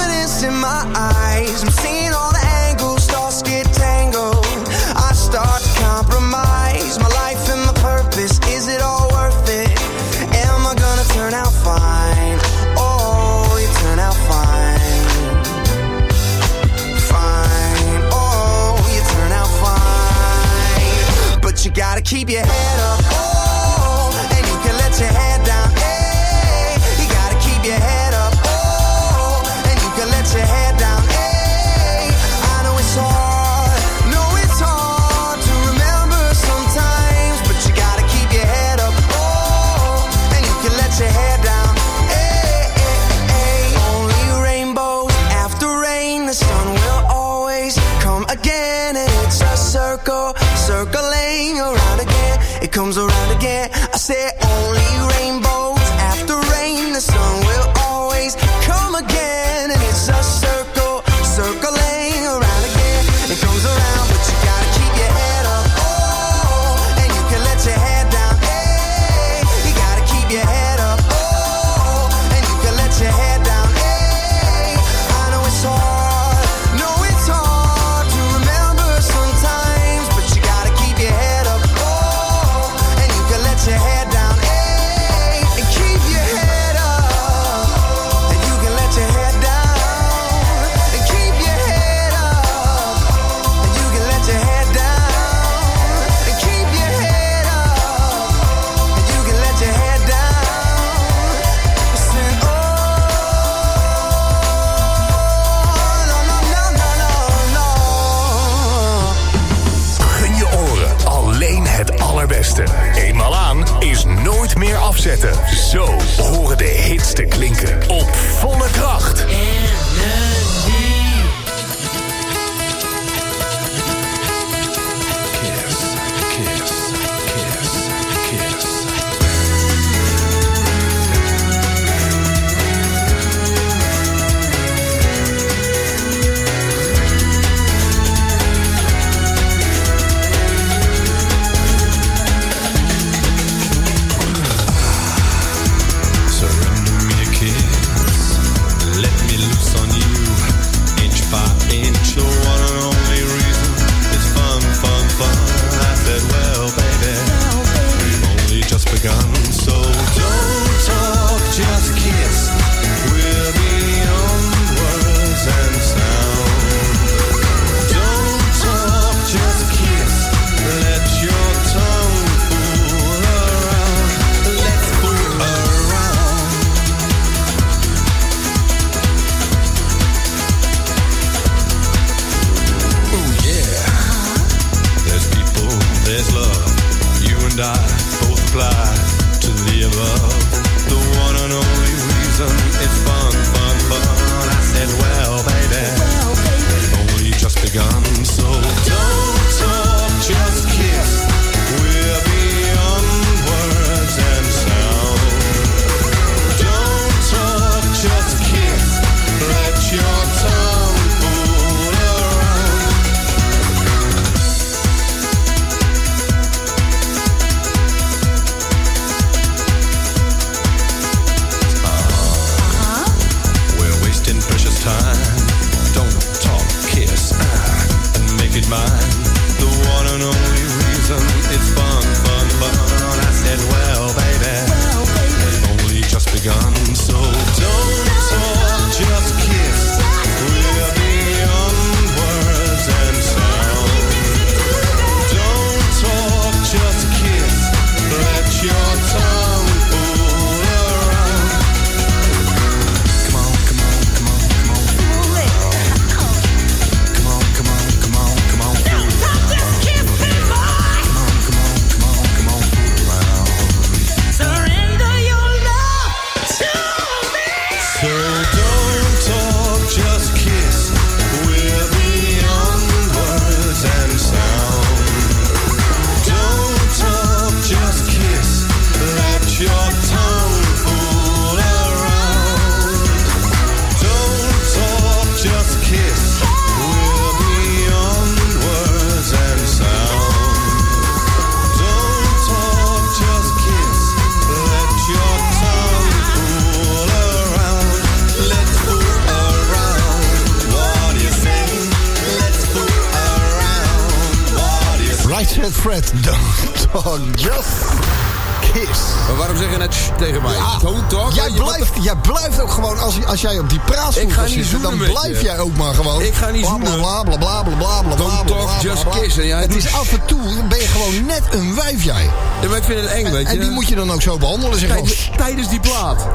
Zo behandelen. Zeg gewoon, tijdens die plaat.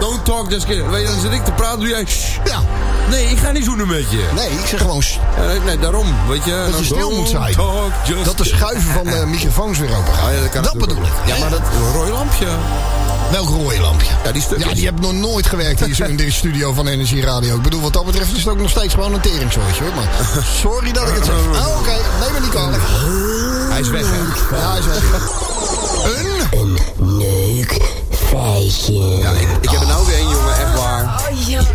Don't talk, just kiss. Weet je, dan zit ik te praten, doe jij ja. Nee, ik ga niet zoenen met je. Nee, ik zeg gewoon Ja, nee, nee, daarom, weet je. dat je stil moet zijn. Dat de schuiven van de microfoons weer open gaan. Ah, ja, dat kan dat bedoel ik. Ja, maar dat een rooi lampje. Welk rode lampje? Ja, die. Ja, die hebben nog nooit gewerkt hier in de studio van Energie Radio. Ik bedoel, wat dat betreft is het ook nog steeds gewoon een teringsoortje hoor. Maar sorry dat ik het zeg. Oh, Oké, neem me niet kwalijk. Hij is weg, hè. Ja, hij is weg. Een? Leuk feitje. Ja, ik, ik heb er nou weer een, jongen, echt waar.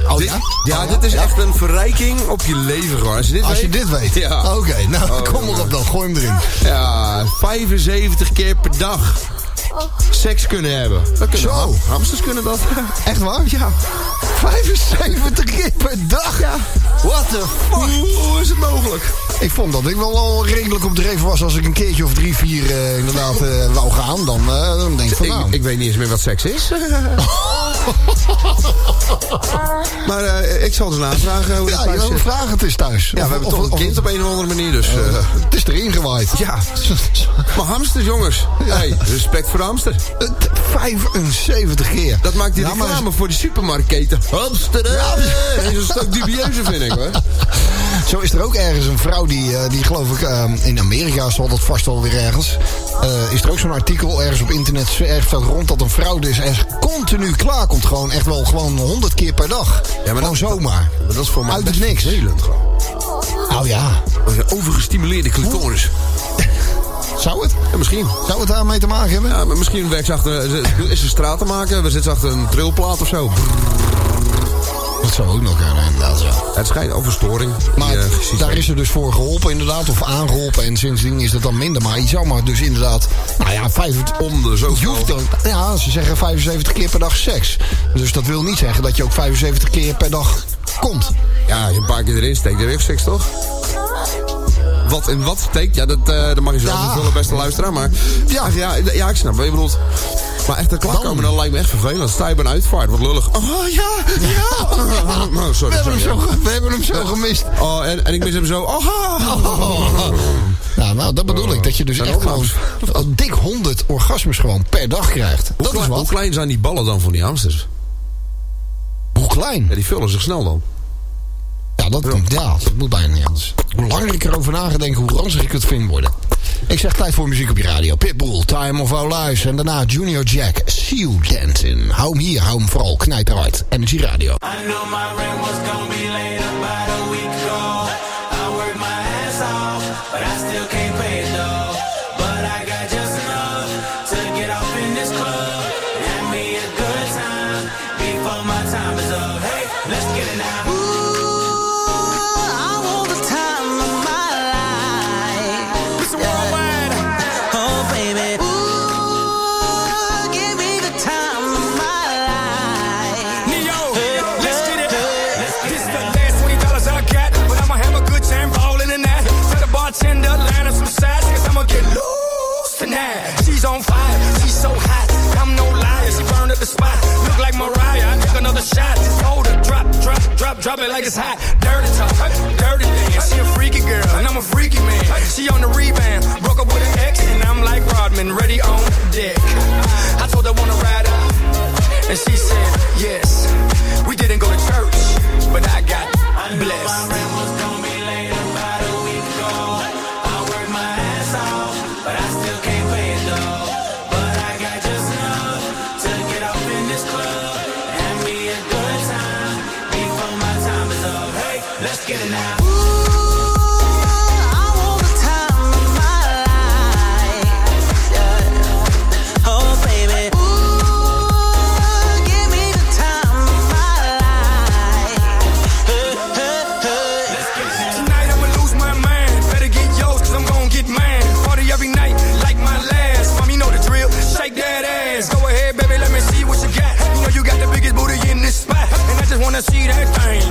Oh, Dit- ja? ja, dit is echt een verrijking op je leven, gewoon. Als je dit Als je weet. dit weet. Ja. Oké, nou Oh, kom erop dan. Gooi hem erin. Ja, 75 keer per dag seks kunnen hebben. Dat kunnen Zo. ham- hamsters kunnen dat. Echt waar? Ja. 75 keer per dag? Ja. What the fuck? Hoe is het mogelijk? Ik vond dat ik wel al redelijk op dreven was als ik een keertje of drie, vier eh, inderdaad eh, wou gaan. Dan, eh, dan denk ik van Ik, nou. ik weet niet eens meer wat seks is. maar ik zal dus navragen hoe dat ja, thuis je zit. vraag het eens thuis. Ja, we hebben toch een kind op een of andere manier, dus... Het is erin gewaaid. ja. Maar hamsters, jongens. Hey, respect voor de hamster. Het 75 keer. Dat maakt die Ja, maar- reclame voor die supermarktketen. Hamster, Ja. Dat is een stuk dubieuzer, vind ik, hoor. Zo is er ook ergens een vrouw die, eh, die geloof ik, eh, in Amerika zal dat vast wel weer ergens. eh, is er ook zo'n artikel ergens op internet, ergens staat rond dat een vrouw dus echt continu klaar komt. Gewoon echt wel gewoon 100 keer per dag. maar gewoon dat- zomaar. Maar dat is voor mij Uit het niks. Nou ja, Een overgestimuleerde clitoris. zou het? Ja, misschien. Zou het daarmee te maken hebben? Ja, maar misschien werkt ze achter, is ze straat te maken. We zitten achter een trilplaat of zo. Dat zou ook nog kunnen, inderdaad, ja. Het schijnt over storing. Maar Die, eh, daar is er dus voor geholpen, inderdaad, of aangeholpen. En sindsdien is dat dan minder. Maar je zou maar dus inderdaad, nou ja, 25, om de zoveel. Je hoeft dan, ja, ze zeggen 75 keer per dag seks. Dus dat wil niet zeggen dat je ook 75 keer per dag komt. Ja, je een paar keer erin steekt, dan je seks, toch? Wat in wat steekt, ja, dat, eh, dat mag je zelf Ja. invullen, beste luisteraar. Maar ja, ja, ja ik snap wat je bedoelt. Maar echt een komen, dat lijkt me echt vervelend. Sta je bij een uitvaart, wat lullig. Oh ja, ja. Oh, sorry, We hebben hem zo, we hebben hem zo gemist. Oh, en, en ik mis hem zo. Oh, ha. Ja, nou, dat bedoel ik. Dat je dus En echt gewoon dik 100 orgasmes gewoon per dag krijgt. Hoe, Dat is klein, hoe wat. klein zijn die ballen dan van die hamsters? Hoe klein? Ja, die vullen zich snel dan. Ja, dat, ja, dat moet bijna niet anders. Hoe langer ik erover na ga denken, hoe ranzig ik het vind worden. Ik zeg tijd voor muziek op je radio. Pitbull, Time of Our Lives. En daarna Junior Jack, See You Dancing. Hou hem hier, hou hem vooral knijterhard. Energy Radio. Drop, it like it's hot. Dirty talk, dirty dance. She a freaky girl, and I'm a freaky man. She on the rebound, broke up with an ex, and I'm like Rodman, ready on deck. I told her wanna ride up. And she said, yes.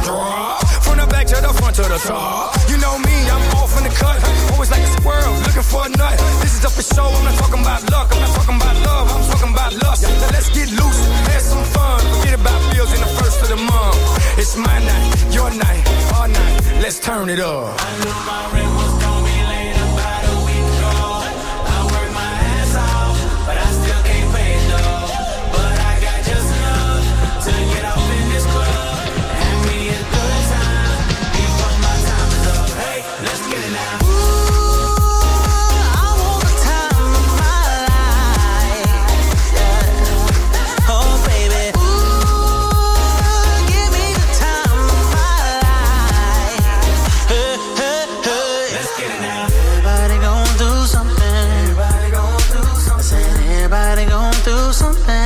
From the back to the front to the top. You know me, I'm off in the cut. Always like a squirrel, looking for a nut. This is up for show, I'm not talking about luck. I'm not talking about love, I'm talking about lust. Now let's get loose, have some fun. Forget about bills in the first of the month. It's my night, your night, our night. Let's turn it up. I knew my rent was something.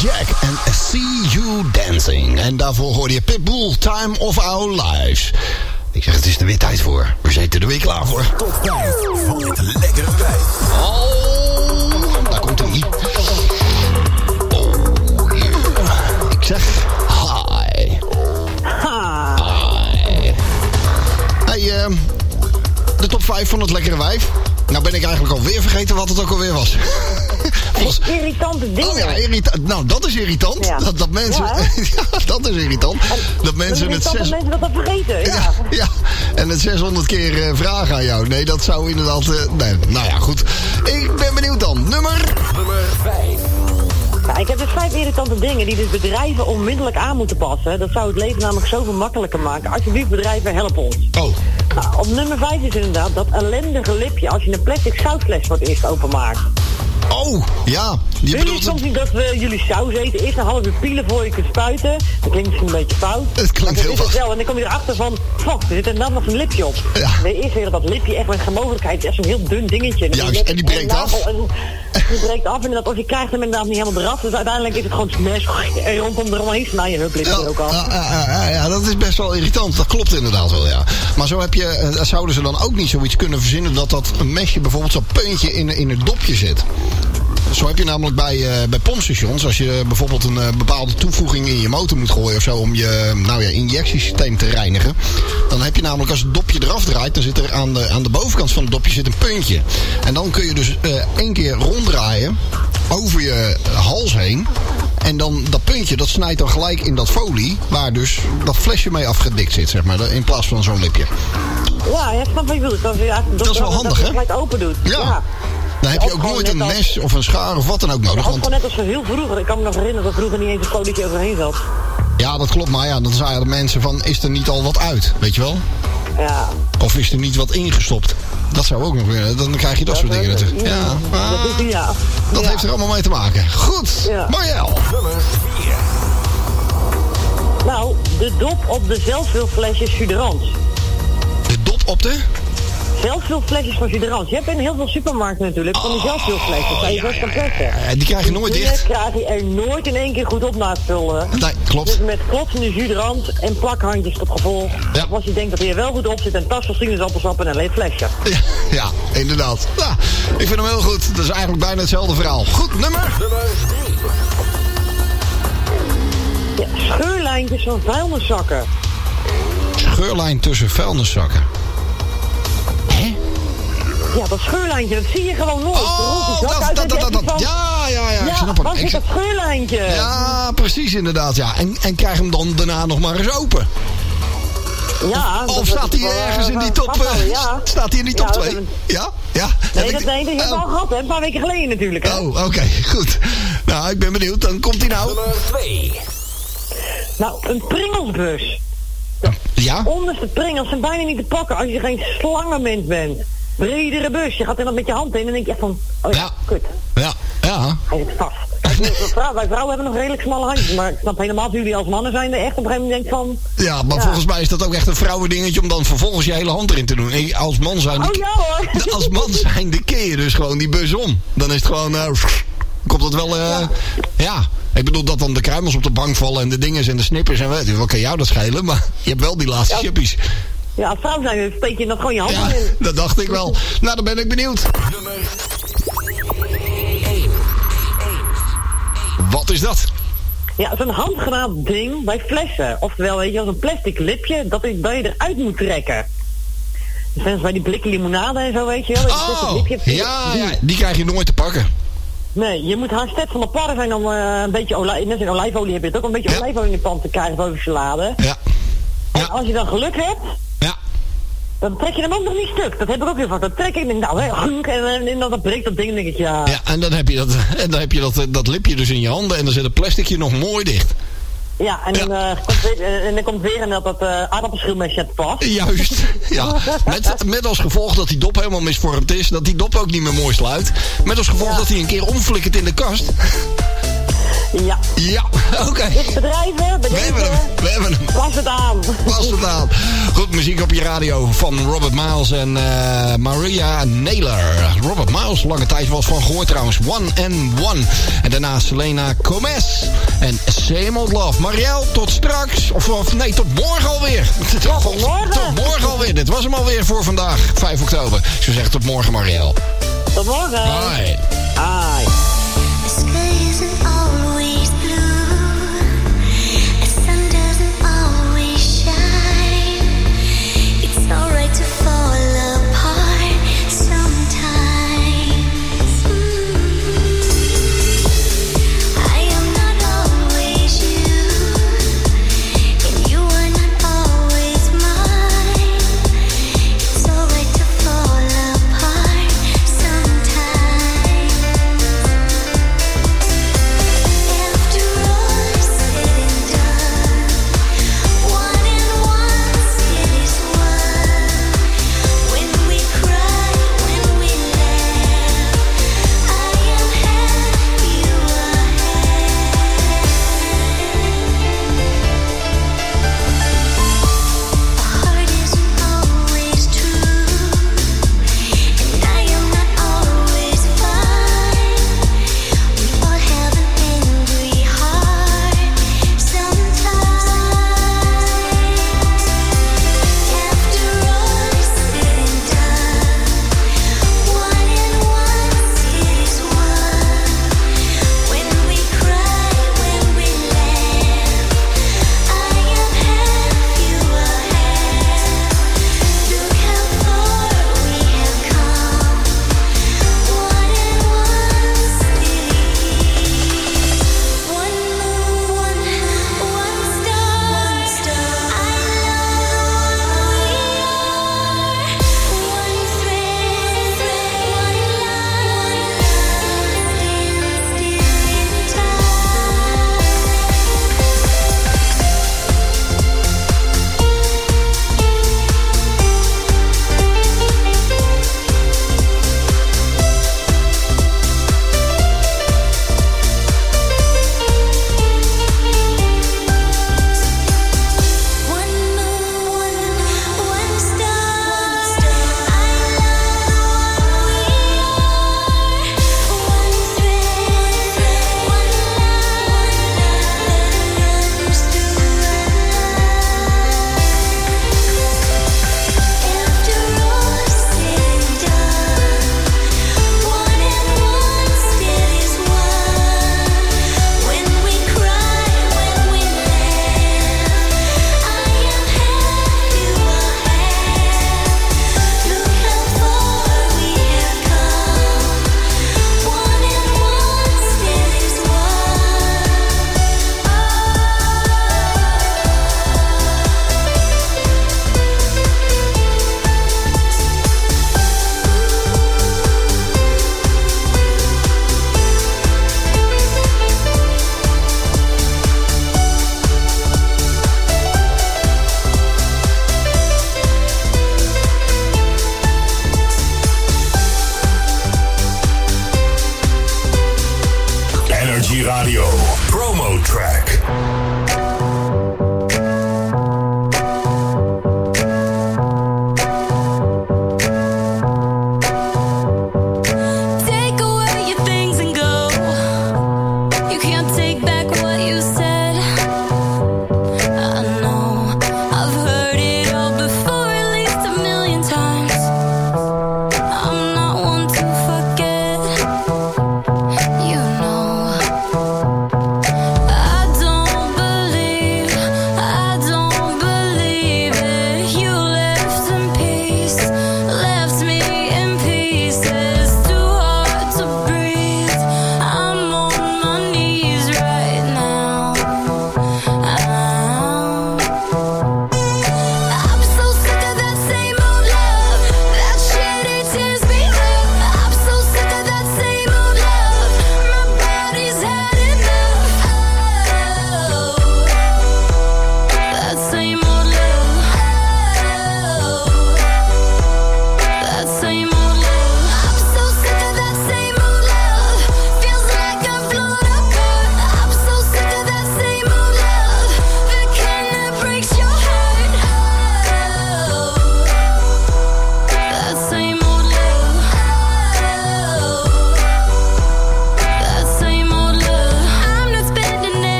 Jack en See You Dancing. En daarvoor hoorde je Pitbull, Time of Our Lives. Ik zeg, het is er weer tijd voor. We zitten er weer klaar voor. Top 5 van het lekkere wijf. Oh, daar komt hij. Oh, yeah. Ik zeg, hi. Hi. Hey, ehm, de top 5 van het lekkere wijf. Nou ben ik eigenlijk alweer vergeten wat het ook alweer was. Irritante dingen. Oh ja, irritant. Nou, dat is irritant. Ja. Dat, dat mensen. Ja, Ja, dat is irritant. Dat mensen het dat zes. mensen dat vergeten. Ja. Ja, ja, en het 600 keer eh, vragen aan jou. Nee, dat zou inderdaad. eh, nee, nou ja, goed. Ik ben benieuwd dan. Nummer. Nummer 5. Ja, ik heb dus vijf irritante dingen die dus bedrijven onmiddellijk aan moeten passen. Dat zou het leven namelijk zoveel makkelijker maken. Alsjeblieft, bedrijven, help ons. Oh. Nou, op nummer vijf is inderdaad dat ellendige lipje als je een plastic zoutfles voor het eerst openmaakt. Oh, ja. Je bedoelt. soms niet dat we jullie saus eten. Eerst een half uur pielen voor je kunt spuiten. Dat klinkt misschien een beetje fout. Het klinkt heel fout. wel. En dan kom je erachter van, fuck, er zit er dan nog een lipje op. Ja. Nee, eerst weer dat lipje echt met geen mogelijkheid. Echt zo'n heel dun dingetje. dan Juist, en die een breekt af. En, die breekt af. En dat, als je krijgt hem inderdaad niet helemaal eraf. Dus uiteindelijk is het gewoon smash. En rondom eromheen snijden. Hup, lipje er ook af. Ja, ja, ja, ja, dat is best wel irritant. Dat klopt inderdaad wel, ja. Maar zo heb je, eh, zouden ze dan ook niet zoiets kunnen verzinnen dat dat een mesje bijvoorbeeld zo'n puntje in, in het dopje zit. Zo heb je namelijk bij, eh, bij pompstations, als je bijvoorbeeld een eh, bepaalde toevoeging in je motor moet gooien of zo om je nou ja, injectiesysteem te reinigen. Dan heb je namelijk als het dopje eraf draait, dan zit er aan de, aan de bovenkant van het dopje zit een puntje. En dan kun je dus eh, één keer ronddraaien over je hals heen. En dan dat puntje, dat snijdt dan gelijk in dat folie, waar dus dat flesje mee afgedikt zit, zeg maar, in plaats van zo'n lipje. Ja, snap wat je bedoelt. Dat, Dat is wel handig, dat je hè? het gelijk open doet. Ja. Dan heb je Ook nooit een als- mes of een schaar of wat dan ook nodig. Dat was Want gewoon net als zo heel vroeger. Ik kan me nog herinneren dat vroeger niet eens een folietje overheen zat. ja, dat klopt. Maar ja, dan zeiden de mensen van, is er niet al wat uit? Weet je wel? Ja. Of is er niet wat ingestopt? Dat zou ook nog weer. Dan krijg je dat soort dingen natuurlijk. Ja, Dat is die, ja. dat heeft er allemaal mee te maken. Goed. Ja. Marjel. Nummer 4. Nou, de dop op de zelfvulflesjes Suderans. De dop op de? Zelfvulflesjes van Suderans. Je hebt in heel veel supermarkten natuurlijk van die zelfvulflesjes. waar je best kan die krijg je nooit Die dicht. krijg je er nooit in één keer goed op na het vullen. Nee, klopt. Dus met klotsende Suderans en plakhandjes tot gevolg. Ja. Als je denkt dat hij er wel goed op zit, een tas van sinaasappelsap en een leeg flesje. Ja, ja, inderdaad. Ik vind hem heel goed. Dat is eigenlijk bijna hetzelfde verhaal. Goed, nummer. Nummer 3. Ja, scheurlijntjes van vuilniszakken. Scheurlijn tussen vuilniszakken. Ja, dat scheurlijntje, dat zie je gewoon nooit. Oh, dat- dat- dat- dat- denkt dat- van, ja, ja, ja, ik Ja, snap Ik zit snap- dat scheurlijntje? Ja, precies inderdaad, ja. En, en krijg hem dan daarna nog maar eens open. Ja, Of staat hij dat- ergens in die top... eh, ja. Staat hij in die top Ja, dat 2? hebben- Ja? Ja? Nee, Heb dat, ik- nee, dat heb je Oh. al gehad, hè? Een paar weken geleden natuurlijk, hè? Oh, oké, goed. Nou, ik ben benieuwd. Dan komt hij nou. Nummer 2. Nou, een pringelsbus. Ja? Onderste pringels zijn bijna niet te pakken als je geen slangenmens bent. Bredere bus, je gaat er dan met je hand in en dan denk je echt van, oh ja, Ja. kut, Ja, ja. hij zit vast. Kijk, wij vrouwen, hebben nog redelijk smalle handjes, maar ik snap helemaal dat jullie als mannen zijn er echt op een gegeven moment van... Ja, maar Ja. volgens mij is dat ook echt een vrouwendingetje om dan vervolgens je hele hand erin te doen. En als man zijn... Oh ja hoor! Als man zijn de keer je dus gewoon die bus om. Dan is het gewoon... eh, komt het wel... eh, ja. Ik bedoel dat dan de kruimels op de bank vallen en de dingen en de snippers en weet je, wat kan jou dat schelen? Maar je hebt wel die laatste Ja. chippies. Ja, als vrouw zijn, dan steek je dat gewoon je hand Ja, in. dat dacht ik wel. Nou, dan ben ik benieuwd. Nummer Wat is dat? Ja, zo'n handgranaat ding bij flessen. Oftewel, weet je, als een plastic lipje dat, is, dat je eruit moet trekken. Dus net bij die blikken limonade en zo, weet je wel. Oh, lipje- ja, ja, die krijg je nooit te pakken. Nee, je moet hartstikke van de parren zijn om eh, een beetje olijf... Net in olijfolie heb je het ook, een beetje olijfolie in de pan te krijgen boven salade. Ja. En als je dan geluk hebt... Dan trek je hem ook nog niet stuk. Dat heb ik ook heel vaak. Dan trek ik denk, nou, hè, en, en, dan breekt dat ding en denk ik, ja... Ja, en dan heb je, dat, en dan heb je dat, eh, dat lipje dus in je handen en dan zit het plasticje nog mooi dicht. Ja, en dan, eh, komt, weer, eh, en dan komt weer en dat dat aardappelschilmesje het past. Juist, ja. Met, met als gevolg dat die dop helemaal misvormd is. Dat die dop ook niet meer mooi sluit. Met als gevolg dat hij een keer omflikkert in de kast. Ja. Ja, oké. Dus bedrijven, We hebben hem, we hebben hem. Was het aan. Was het aan. Goed, muziek op je radio van Robert Miles en eh, Maria Naylor. Robert Miles, lange tijd was van gehoord trouwens. One and One. En daarna Selena Gomez en Same Old Love. Marielle, tot straks. Of, of nee, tot morgen alweer. tot morgen. Tot morgen alweer. Dit was hem alweer voor vandaag, 5 oktober. Ik zou zeggen tot morgen, Marielle. Tot morgen. Bye. Bye.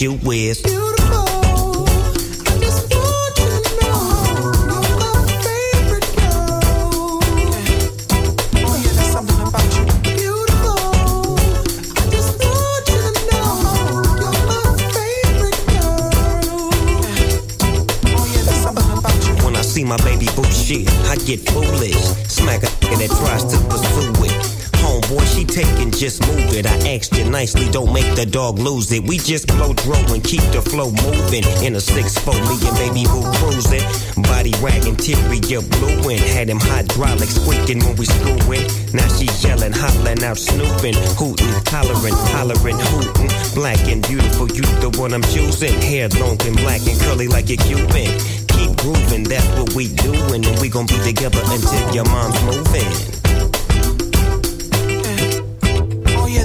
you with. hooting, hollering, hollering, hooting. Black and beautiful, you the one I'm choosing. Hair long and black and curly like a Cuban. Keep grooving, that's what we doing, and we gon' be together until your mom's moving. Oh yeah,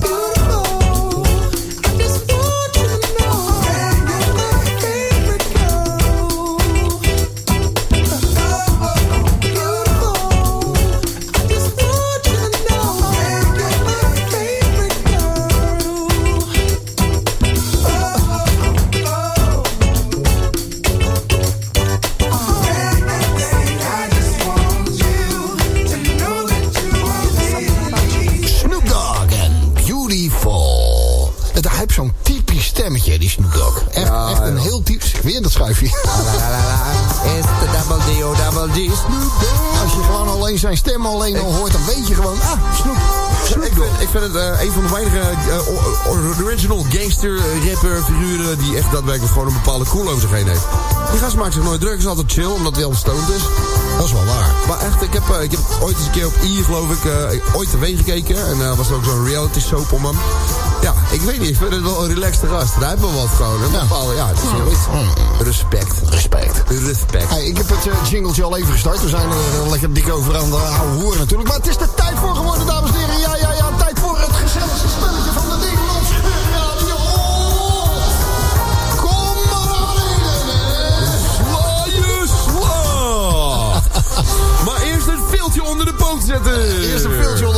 Stem alleen al hoort, dan weet je gewoon, ah. Snoop Ik vind, ik vind het eh, een van de weinige eh, original gangster, eh, rapper, figuren die echt daadwerkelijk gewoon een bepaalde cool over zich heen heeft. Die gast maakt zich nooit druk, is altijd chill, omdat hij altijd stoned is. Dat is wel waar. Maar echt, ik heb, ik heb ooit eens een keer op I, geloof ik, ooit tv gekeken. En er was er ook zo'n reality soap om hem. Ja, ik weet niet, ik vind het wel een relaxte gast. Hij heeft wel wat gewoon. Een bepaalde, ja, het is zoiets. Respect. Respect. Respect. Hey, ik heb het eh, jingletje al even gestart. We zijn er eh, lekker dik over aan de oude hoeren natuurlijk. Maar het is de tijd voor geworden, dames en heren. Ja, ja, ja. Tijd voor het gezelligste spelletje van de Nederlandse radio. Kom maar aan in. Sla je sla! maar eerst een veeltje onder de poot zetten. Eerst een veeltje onder de poot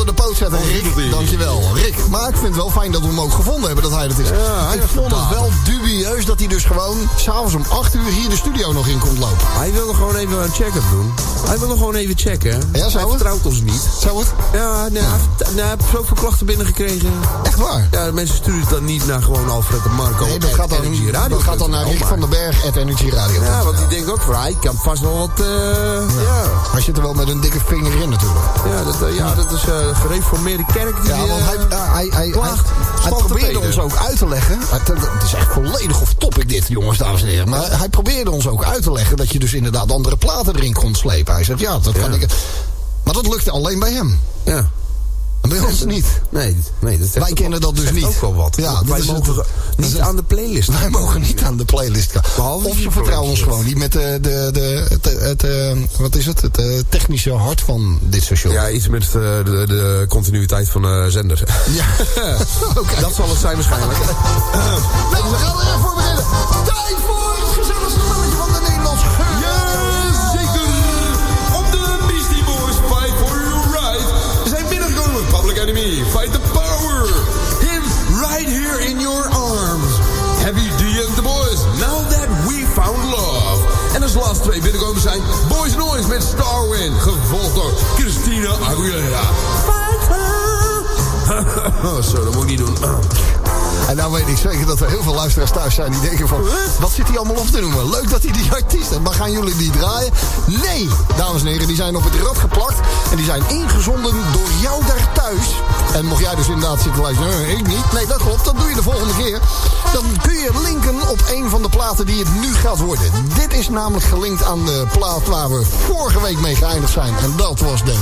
zetten, Rick. Dankjewel, Rick. Maar ik vind het wel fijn dat we hem ook gevonden hebben, dat hij dat is. hij ik vond het wel dubieus dat hij dus gewoon s'avonds om 8 uur hier de studio nog in komt lopen. Hij wilde gewoon even een check-up doen. Hij wilde gewoon even checken. Ja, zou hij het? vertrouwt ons niet. Zou het? Ja, nee, hij heeft- nee, hij heeft zoveel klachten binnengekregen. Echt waar? Ja, mensen sturen het dan niet naar gewoon Alfred en Marco. Nee, dat at gaat dan, Energy Radio dat gaat dan naar Rick van den Berg, at Energy Radio. Ja, want die denkt ook hij kan vast wel wat... eh, ja. Hij zit er wel met een dikke vinger in natuurlijk. Ja, dat, eh, ja, dat is een gereformeerde kerk die Ja, want eh, hij, hij, hij, hij, klaagt. hij probeerde ons ook uit te leggen. Het, het is echt volledig off topic dit, jongens, dames en heren. Maar hij probeerde ons ook uit te leggen dat je dus inderdaad andere platen erin kon slepen. Hij zegt, ja, dat kan ik. Maar dat lukte alleen bij hem. Ja. Bij ons niet. Nee, nee dat Wij kennen dat dus niet. ook wel wat. Ja, dat wij is mogen het- niet is- aan de playlist. Wij mogen niet aan de playlist gaan. Behalve Of ze die vertrouwen ons gewoon niet met de, de, de, het, het, eh, wat is het, het eh, technische hart van dit station. Ja, iets met eh, de, de continuïteit van de zender. Ja. Oké. Dat zal het zijn waarschijnlijk. Nou, we gaan er voor beginnen. Tijd voor het gezelligste Fight the Power. Him right here in your arms. Heavy D and the Boys, Now That We Found Love. En als laatste twee binnenkomen zijn Boys Noise met Starwind, gevolgd door Christina Aguilera. Fight her! oh, zo, dat moet ik niet doen. En nou weet ik zeker dat er heel veel luisteraars thuis zijn die denken van... Wat zit hij allemaal op te noemen? Leuk dat hij die artiest heeft, maar gaan jullie die draaien? Nee, dames en heren, die zijn op het rad geplakt. En die zijn ingezonden door jou daar thuis. En mocht jij dus inderdaad zitten luisteren, "Eh, ik niet. Nee, dat klopt, dat doe je de volgende keer. Dan kun je linken op een van de platen die het nu gaat worden. Dit is namelijk gelinkt aan de plaat waar we vorige week mee geëindigd zijn. En dat was de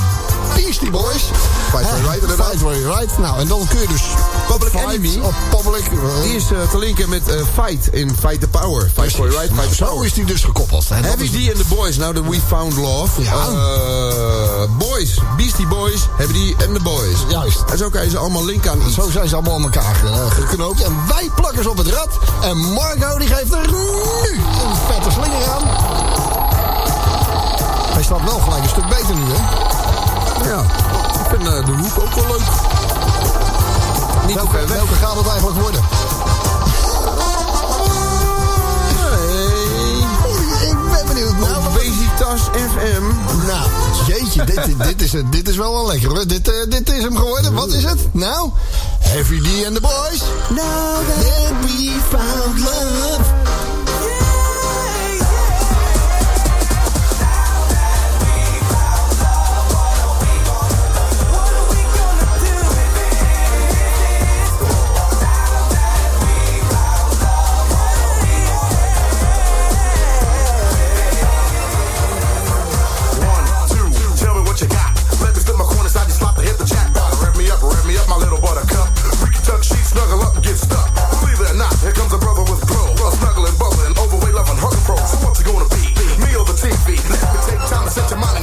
Beastie Boys. Fight for Your Right, inderdaad. Fight Right. Nou, en dan kun je dus... Public Fight Enemy. Public... Die is eh, te linken met eh, Fight in Fight the Power. Fight for Your Right, Fight the Zo Power. is die dus gekoppeld. En dat Heavy D and the Boys, now that we found love. Ja. Eh, boys, Beastie Boys, Heavy D and the Boys. Juist. En zo kan je ze allemaal linken aan iets. Zo zijn ze allemaal aan elkaar eh, geknoopt. En wij plakken ze op het rad. En Marco die geeft er nu een vette slinger aan. Hij staat wel gelijk een stuk beter nu, hè? Ja, ik vind eh, de hoek ook wel leuk. Niet Welke, ver welke gaat het eigenlijk worden? Nee. Ik ben benieuwd. Nou, Obesitas FM. nou jeetje, dit, dit, is, dit is wel wel lekker hoor. Dit, eh, dit is hem geworden. Wat is het? Nou, Heavy D and the Boys. Now that we found love. Set your mind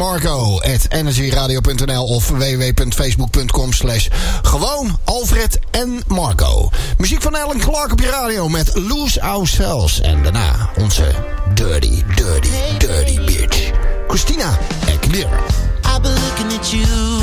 Marco at energyradio.nl of www.facebook.com slash gewoon Alfred en Marco. Muziek van Alan Clark op je radio met Loose Ourselves. En daarna onze dirty, dirty, dirty bitch. Christina Ekmeer. I've been looking at you.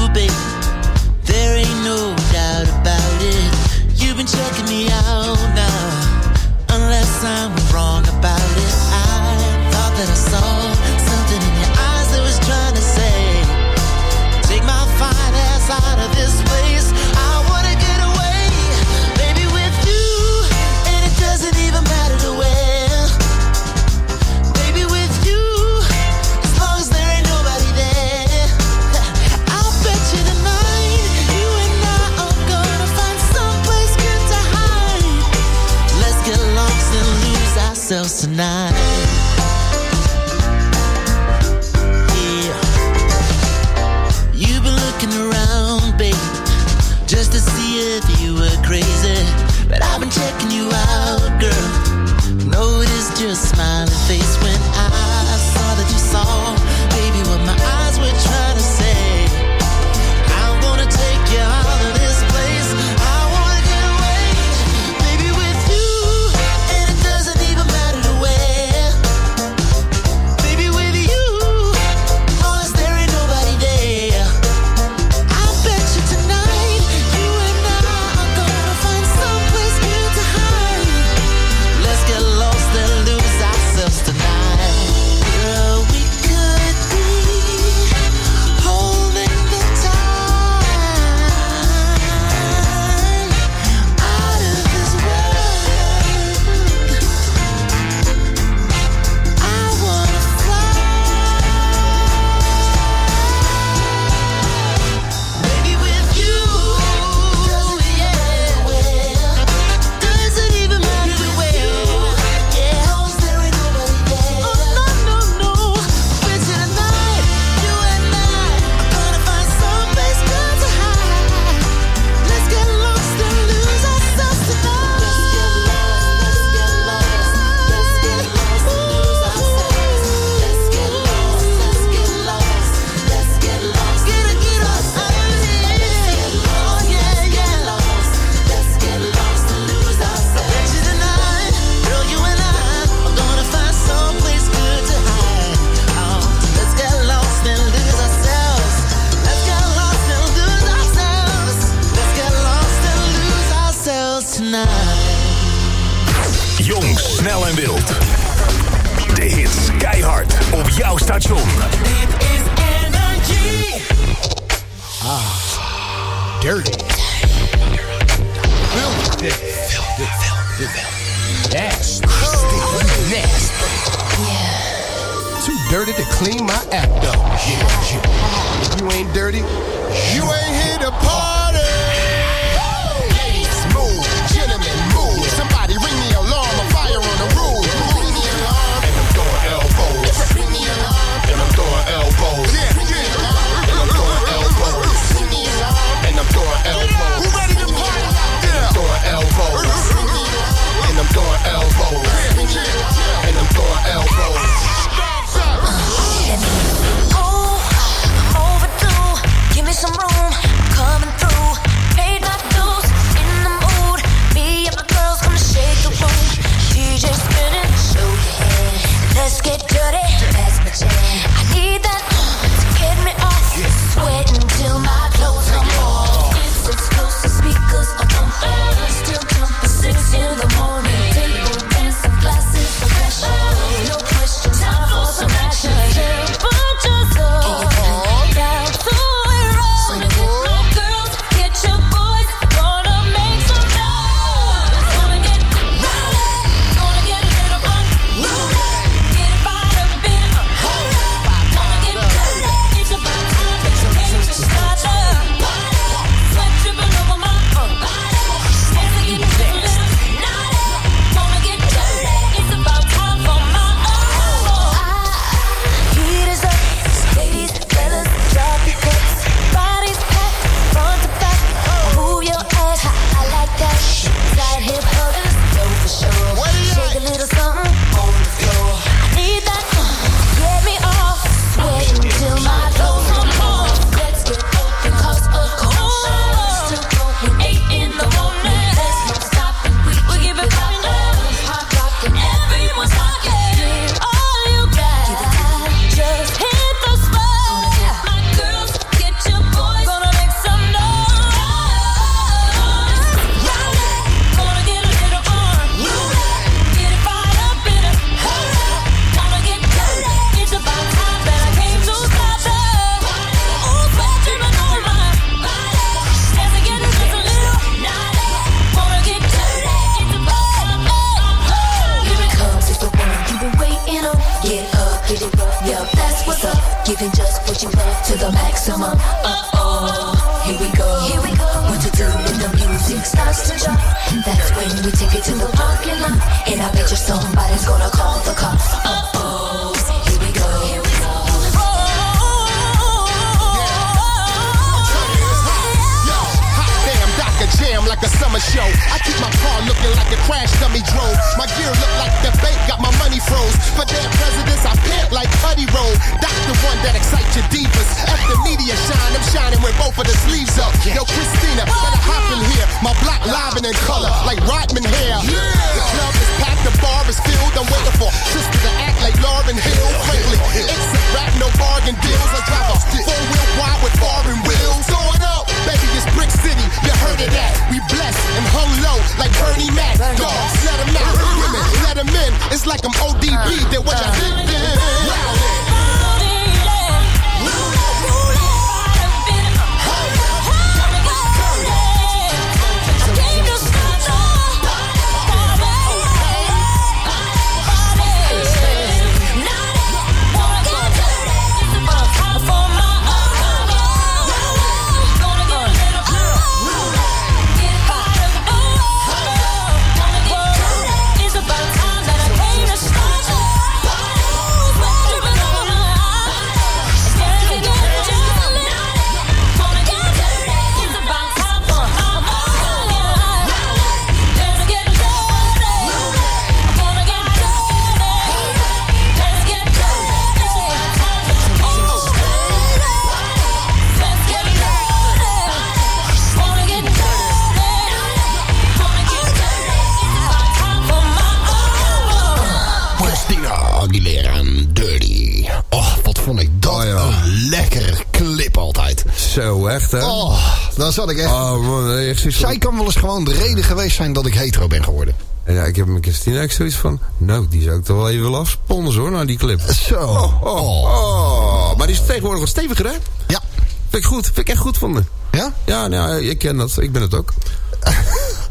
Zoiets van- Zij kan wel eens gewoon de reden geweest zijn dat ik hetero ben geworden. En ja, ik heb met Christina echt zoiets van... Nou, die zou ik toch wel even willen afsponsen hoor, naar die clip. Zo. Oh, oh, oh. Maar die is tegenwoordig wat steviger, hè? Ja. Vind ik goed. Vind ik echt goed haar. Ja? Ja, nou, ik ken dat. Ik ben het ook.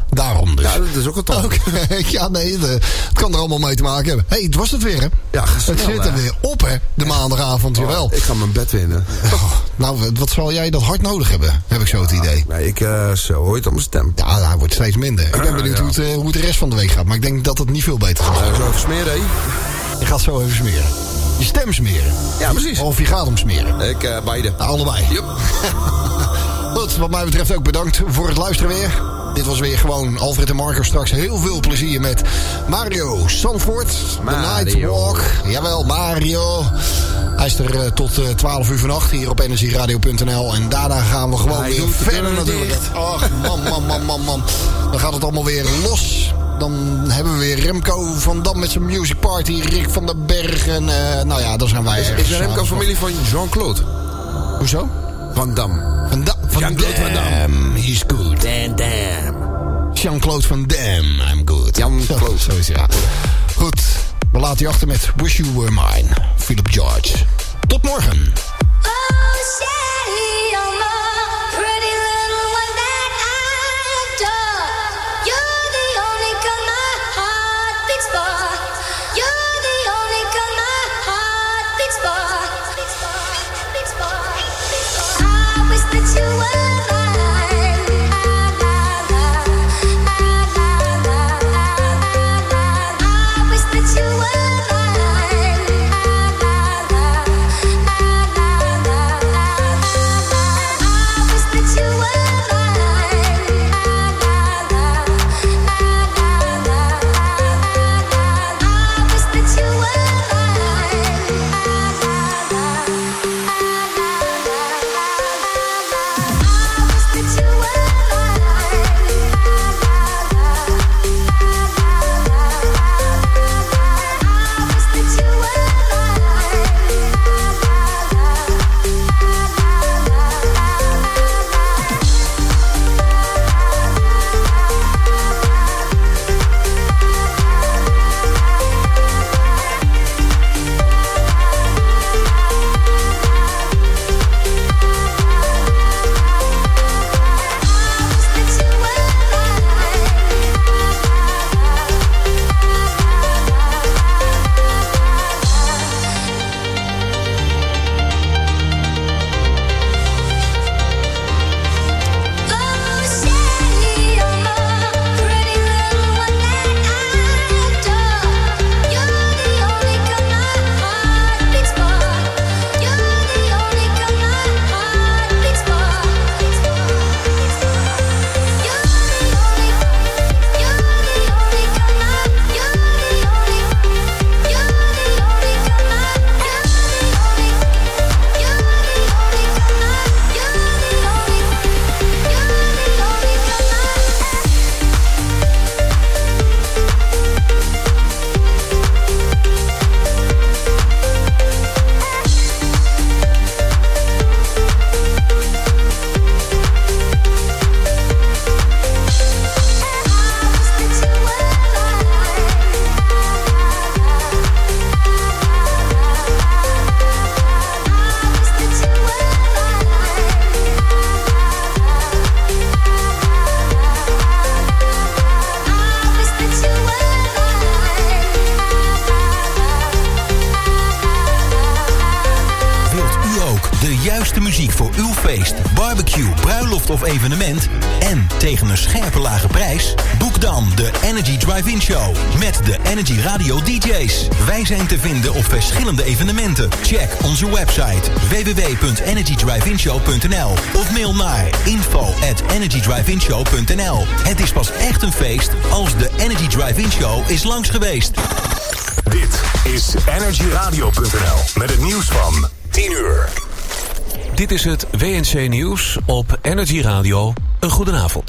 Daarom dus. Ja, dat is ook het toch. Oké, ja, nee, de- het kan er allemaal mee te maken hebben. Hé, hey, het was het weer, hè? Ja, ga Het zit er hè. weer op, hè? De maandagavond, jawel. Oh, ik ga mijn bed winnen. Oh, nou, wat zal jij dat hard nodig hebben? Heb ik zo het idee. Nee, ik eh, zo hoor je het aan mijn stem. Ja, hij wordt steeds minder. Ik ben benieuwd Ja. hoe, het, eh, hoe het de rest van de week gaat. Maar ik denk dat het niet veel beter zijn. Uh, zo even smeren, hè? Je gaat zo even smeren. Je stem smeren. Ja, precies. Of je gaat hem smeren. Ik eh, beide. Allebei. Yep. Goed, wat mij betreft ook bedankt voor het luisteren weer. Dit was weer gewoon Alfred en Marco straks heel veel plezier met Mario Sanford. The. Night Walk. Jawel, Mario. Hij is er eh, tot eh, 12 uur vannacht hier op energieradio.nl. En daarna gaan we gewoon weer verder natuurlijk. dicht. Ach, man, man, man, man, man. Dan gaat het allemaal weer los. Dan hebben we weer Remco van Dam met zijn music party. Rick van den Berg. En eh, nou ja, dan zijn wij Is, is Remco familie van Jean-Claude? Hoezo? Van Dam. Van, da van Jean-Claude Van Damme. Damme. He's good. Dan Dam. Jean-Claude Van Damme, I'm good. Jean-Claude. Zo, zo is hij, ja. Goed, we laten je achter met Wish You Were Mine. Philip George. Tot morgen. Of mail naar info at energydriveinshow.nl. Het is pas echt een feest als de Energy Drive-In Show is langs geweest. Dit is energyradio.nl met het nieuws van 10 uur. Dit is het WNC Nieuws op Energy Radio. Een goedenavond.